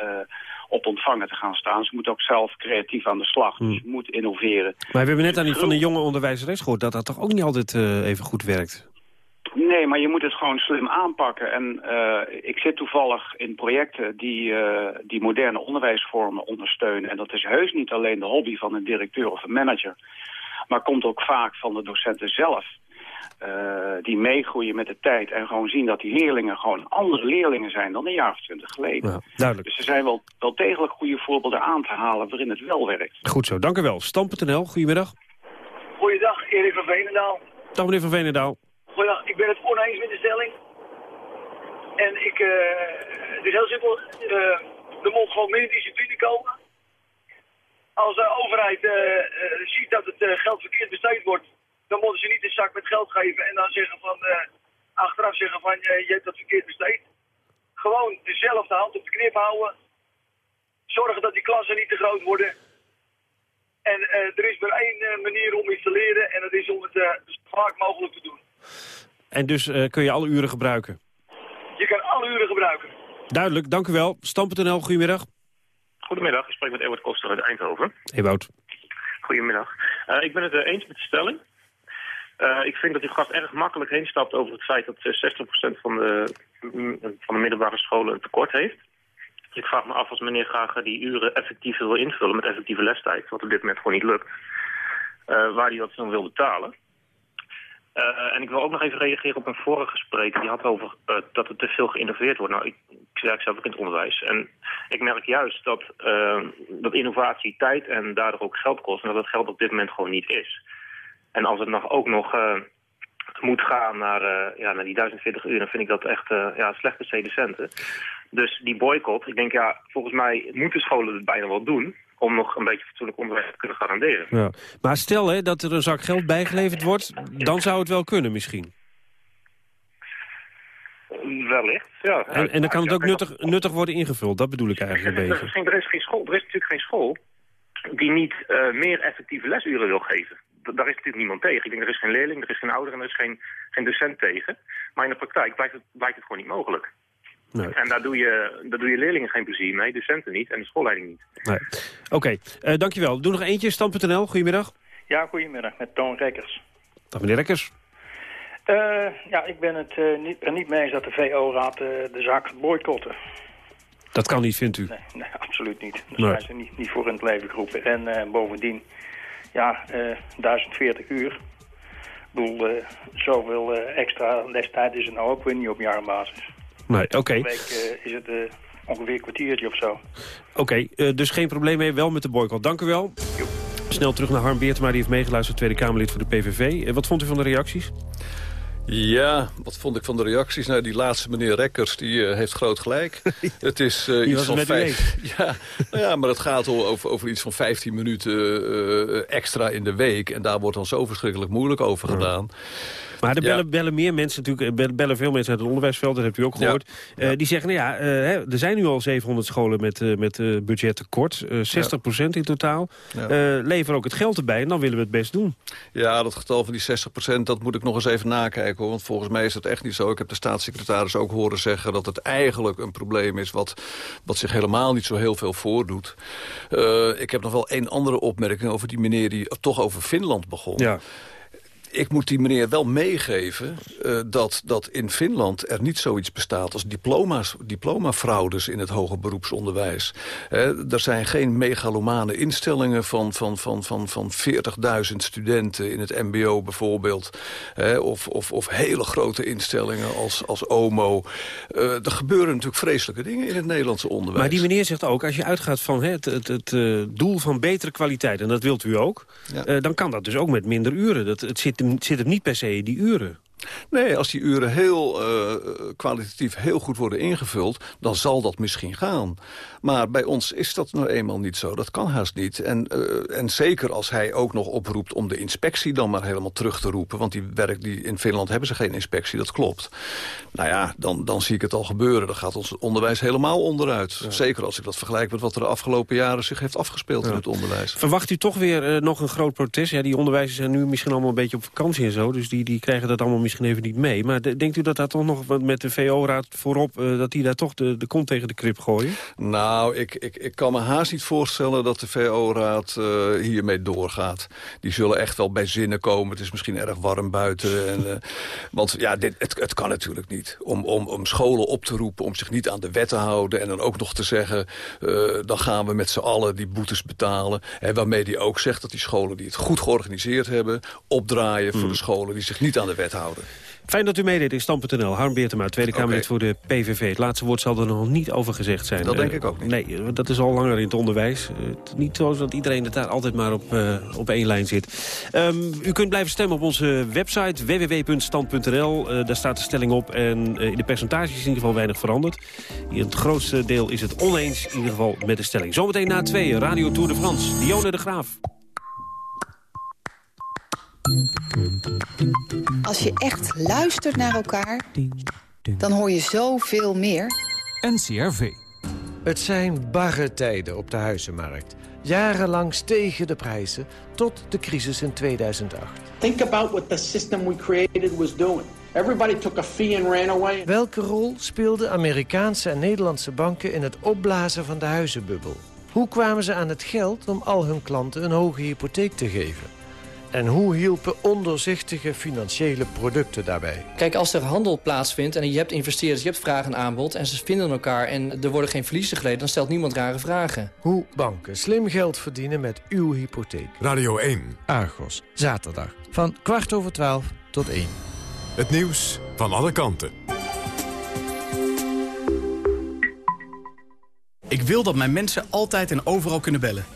[SPEAKER 26] op ontvangen te gaan staan. Ze moeten ook zelf creatief aan de slag. Dus je moet innoveren.
[SPEAKER 2] Maar we hebben net aan die van de jonge onderwijzeres gehoord... dat dat toch ook niet altijd even goed werkt.
[SPEAKER 26] Nee, maar je moet het gewoon slim aanpakken. En eh, ik zit toevallig in projecten die, eh, die moderne onderwijsvormen ondersteunen. En dat is heus niet alleen de hobby van een directeur of een manager. Maar komt ook vaak van de docenten zelf. eh, die meegroeien met de tijd en gewoon zien dat die leerlingen gewoon andere leerlingen zijn dan een jaar of twintig geleden.
[SPEAKER 2] Ja, duidelijk.
[SPEAKER 26] Dus er zijn wel, wel degelijk goede voorbeelden aan te halen waarin het wel werkt.
[SPEAKER 2] Goed zo, dank u wel. Stam.nl, goedemiddag.
[SPEAKER 27] Goeiedag, Erik van Veenendaal.
[SPEAKER 2] Dag meneer Van Veenendaal.
[SPEAKER 27] Goeiedag, ik ben het oneens met de stelling. En ik, eh, het is heel simpel, eh, er moet gewoon meer discipline komen. Als de overheid eh, ziet dat het geld verkeerd besteed wordt, dan moeten ze niet een zak met geld geven en dan zeggen van, achteraf zeggen van, je hebt dat verkeerd besteed. Gewoon dezelfde hand op de knip houden. Zorgen dat die klassen niet te groot worden. En er is maar één manier om iets te leren en dat is om het zo vaak mogelijk te doen.
[SPEAKER 2] En dus eh, kun je alle uren gebruiken.
[SPEAKER 27] Je kan alle uren gebruiken.
[SPEAKER 2] Duidelijk, dank u wel. Stam.nl, goedemiddag.
[SPEAKER 28] Goedemiddag, ik spreek met Ewart Koster uit Eindhoven.
[SPEAKER 2] Ewout.
[SPEAKER 28] Goedemiddag. Eh, ik ben het eh, eens met de stelling. Eh, ik vind dat die gast erg makkelijk heen stapt over het feit dat eh, 60% van de, mm, van de middelbare scholen een tekort heeft. Dus ik vraag me af als meneer graag die uren effectiever wil invullen met effectieve lestijd, wat op dit moment gewoon niet lukt, eh, waar hij dat dan wil betalen. Eh, en ik wil ook nog even reageren op een vorige spreker. Die had over eh, dat er te veel geïnnoveerd wordt. Nou, ik, werk zelf ook in het onderwijs. En ik merk juist dat, eh, dat innovatie tijd en daardoor ook geld kost. En dat het geld op dit moment gewoon niet is. En als het nog ook nog moet gaan naar, ja, naar die 1040 uur... dan vind ik dat echt ja, slecht besteedde centen. Dus die boycott, ik denk ja, volgens mij moeten scholen het bijna wel doen om nog een beetje fatsoenlijk onderwijs te kunnen garanderen.
[SPEAKER 2] Ja. Maar stel hè, dat er een zak geld bijgeleverd wordt, dan zou het wel kunnen misschien.
[SPEAKER 28] Wellicht, ja.
[SPEAKER 2] En, en dan kan het ook nuttig, nuttig worden ingevuld, dat bedoel ik eigenlijk een
[SPEAKER 28] er,
[SPEAKER 2] beetje.
[SPEAKER 28] is geen, er, is geen school, er is natuurlijk geen school die niet uh, meer effectieve lesuren wil geven. Daar is natuurlijk niemand tegen. Ik denk, er is geen leerling, er is geen ouder en er is geen, geen docent tegen. Maar in de praktijk blijkt het, blijkt het gewoon niet mogelijk. Nee. En daar doe, je, daar doe je leerlingen geen plezier mee, docenten niet en de schoolleiding niet.
[SPEAKER 2] Nee. Oké, okay. uh, dankjewel. Doe nog eentje, stand.nl. Goedemiddag.
[SPEAKER 29] Ja, goedemiddag, met Toon Rekkers.
[SPEAKER 2] Dag meneer Rekkers.
[SPEAKER 29] Uh, ja, ik ben het uh, niet, er niet mee eens dat de VO-raad de zaak gaat boycotten.
[SPEAKER 2] Dat kan niet, vindt u?
[SPEAKER 29] Nee, nee absoluut niet. Daar nee. zijn ze niet, niet voor in het leven geroepen. En bovendien, ja, 1040 uur. Ik bedoel, zoveel extra lestijd is het nou ook weer niet op jaarbasis.
[SPEAKER 2] Nee, oké. Okay.
[SPEAKER 29] week is het uh, ongeveer een kwartiertje of zo.
[SPEAKER 2] Oké, okay, uh, dus geen probleem mee, wel met de boycott. Dank u wel.
[SPEAKER 29] Jo.
[SPEAKER 2] Snel terug naar Harm Beertema, die heeft meegeluisterd, Tweede Kamerlid voor de PVV. Uh, wat vond u van de reacties?
[SPEAKER 22] Ja, wat vond ik van de reacties? Nou, die laatste meneer Rekkers, die uh, heeft groot gelijk. het is uh, iets van vijf... Ja, nou ja, maar het gaat over, over iets van 15 minuten uh, extra in de week. En daar wordt dan zo verschrikkelijk moeilijk over gedaan.
[SPEAKER 2] Maar er bellen, ja. bellen meer mensen natuurlijk, bellen veel mensen uit het onderwijsveld, dat hebt u ook gehoord. Ja. Uh, die zeggen, nou ja, uh, er zijn nu al 700 scholen met, met budgettekort, 60 ja. in totaal. lever ook het geld erbij en dan willen we het best doen.
[SPEAKER 22] Ja, dat getal van die 60% dat moet ik nog eens even nakijken. Hoor, want volgens mij is dat echt niet zo. Ik heb de staatssecretaris ook horen zeggen dat het eigenlijk een probleem is... wat, wat zich helemaal niet zo heel veel voordoet. ik heb nog wel één andere opmerking over die meneer die toch over Finland begon.
[SPEAKER 2] Ja
[SPEAKER 22] ik moet die meneer wel meegeven uh, dat, dat in Finland er niet zoiets bestaat als diploma's, diplomafraudes in het hoger beroepsonderwijs. Eh, er zijn geen megalomane instellingen van, van, van, van, van 40.000 studenten in het mbo bijvoorbeeld. Eh, of, of, of hele grote instellingen als, als OMO. er gebeuren natuurlijk vreselijke dingen in het Nederlandse onderwijs.
[SPEAKER 2] Maar die meneer zegt ook, als je uitgaat van het, het, het, het doel van betere kwaliteit, en dat wilt u ook, ja. dan kan dat dus ook met minder uren. Dat, het zit zit het niet per se in die uren.
[SPEAKER 22] Nee, als die uren heel uh, kwalitatief heel goed worden ingevuld... dan zal dat misschien gaan. Maar bij ons is dat nou eenmaal niet zo. Dat kan haast niet. En, uh, en zeker als hij ook nog oproept om de inspectie dan maar helemaal terug te roepen... want die werk die in Finland hebben ze geen inspectie, dat klopt. Nou ja, dan, dan zie ik het al gebeuren. Dan gaat ons onderwijs helemaal onderuit. Ja. Zeker als ik dat vergelijk met wat er de afgelopen jaren zich heeft afgespeeld ja. in het onderwijs.
[SPEAKER 2] Verwacht u toch weer nog een groot protest? Ja, die onderwijzers zijn nu misschien allemaal een beetje op vakantie en zo... dus die, die krijgen dat allemaal misschien even niet mee. Maar de, denkt u dat daar toch nog met de VO-raad voorop... Uh, dat die daar toch de, de kont tegen de krip gooien?
[SPEAKER 22] Nou, ik, ik, ik kan me haast niet voorstellen dat de VO-raad uh, hiermee doorgaat. Die zullen echt wel bij zinnen komen. Het is misschien erg warm buiten. En, uh, want ja, dit, het, het kan natuurlijk niet. Om, om, om scholen op te roepen om zich niet aan de wet te houden... en dan ook nog te zeggen, dan gaan we met z'n allen die boetes betalen. Hè, waarmee die ook zegt dat die scholen die het goed georganiseerd hebben... opdraaien voor
[SPEAKER 2] Mm.
[SPEAKER 22] de scholen die zich niet aan de wet houden.
[SPEAKER 2] Fijn dat u meedeed in Stam.nl. Harm Beertema, Tweede Kamerlid okay. voor de PVV. Het laatste woord zal er nog niet over gezegd zijn.
[SPEAKER 22] Dat denk ik ook niet.
[SPEAKER 2] Nee, dat is al langer in het onderwijs. Uh, niet zo dat iedereen het daar altijd maar op, uh, op één lijn zit. Um, u kunt blijven stemmen op onze website www.stand.nl. Daar staat de stelling op en in de percentages is in ieder geval weinig veranderd. In het grootste deel is het oneens, in ieder geval met de stelling. Zometeen na tweeën, Radio Tour de France. Dionne de Graaf.
[SPEAKER 30] Als je echt luistert naar elkaar, dan hoor je zoveel meer.
[SPEAKER 31] NCRV. Het zijn barre tijden op de huizenmarkt. Jarenlang stegen de prijzen tot de crisis in 2008.
[SPEAKER 32] Think about what the system we created was doing. Everybody took a fee and ran away.
[SPEAKER 31] Welke rol speelden Amerikaanse en Nederlandse banken in het opblazen van de huizenbubbel? Hoe kwamen ze aan het geld om al hun klanten een hoge hypotheek te geven? En hoe hielpen onderzichtige financiële producten daarbij?
[SPEAKER 33] Kijk, als er handel plaatsvindt en je hebt investeerders, je hebt vraag en aanbod... en ze vinden elkaar en er worden geen verliezen geleden... dan stelt niemand rare vragen.
[SPEAKER 31] Hoe banken slim geld verdienen met uw hypotheek.
[SPEAKER 1] Radio 1.
[SPEAKER 31] Argos, zaterdag. Van kwart over twaalf
[SPEAKER 34] tot 1.
[SPEAKER 1] Het nieuws van alle kanten.
[SPEAKER 35] Ik wil dat mijn mensen altijd en overal kunnen bellen.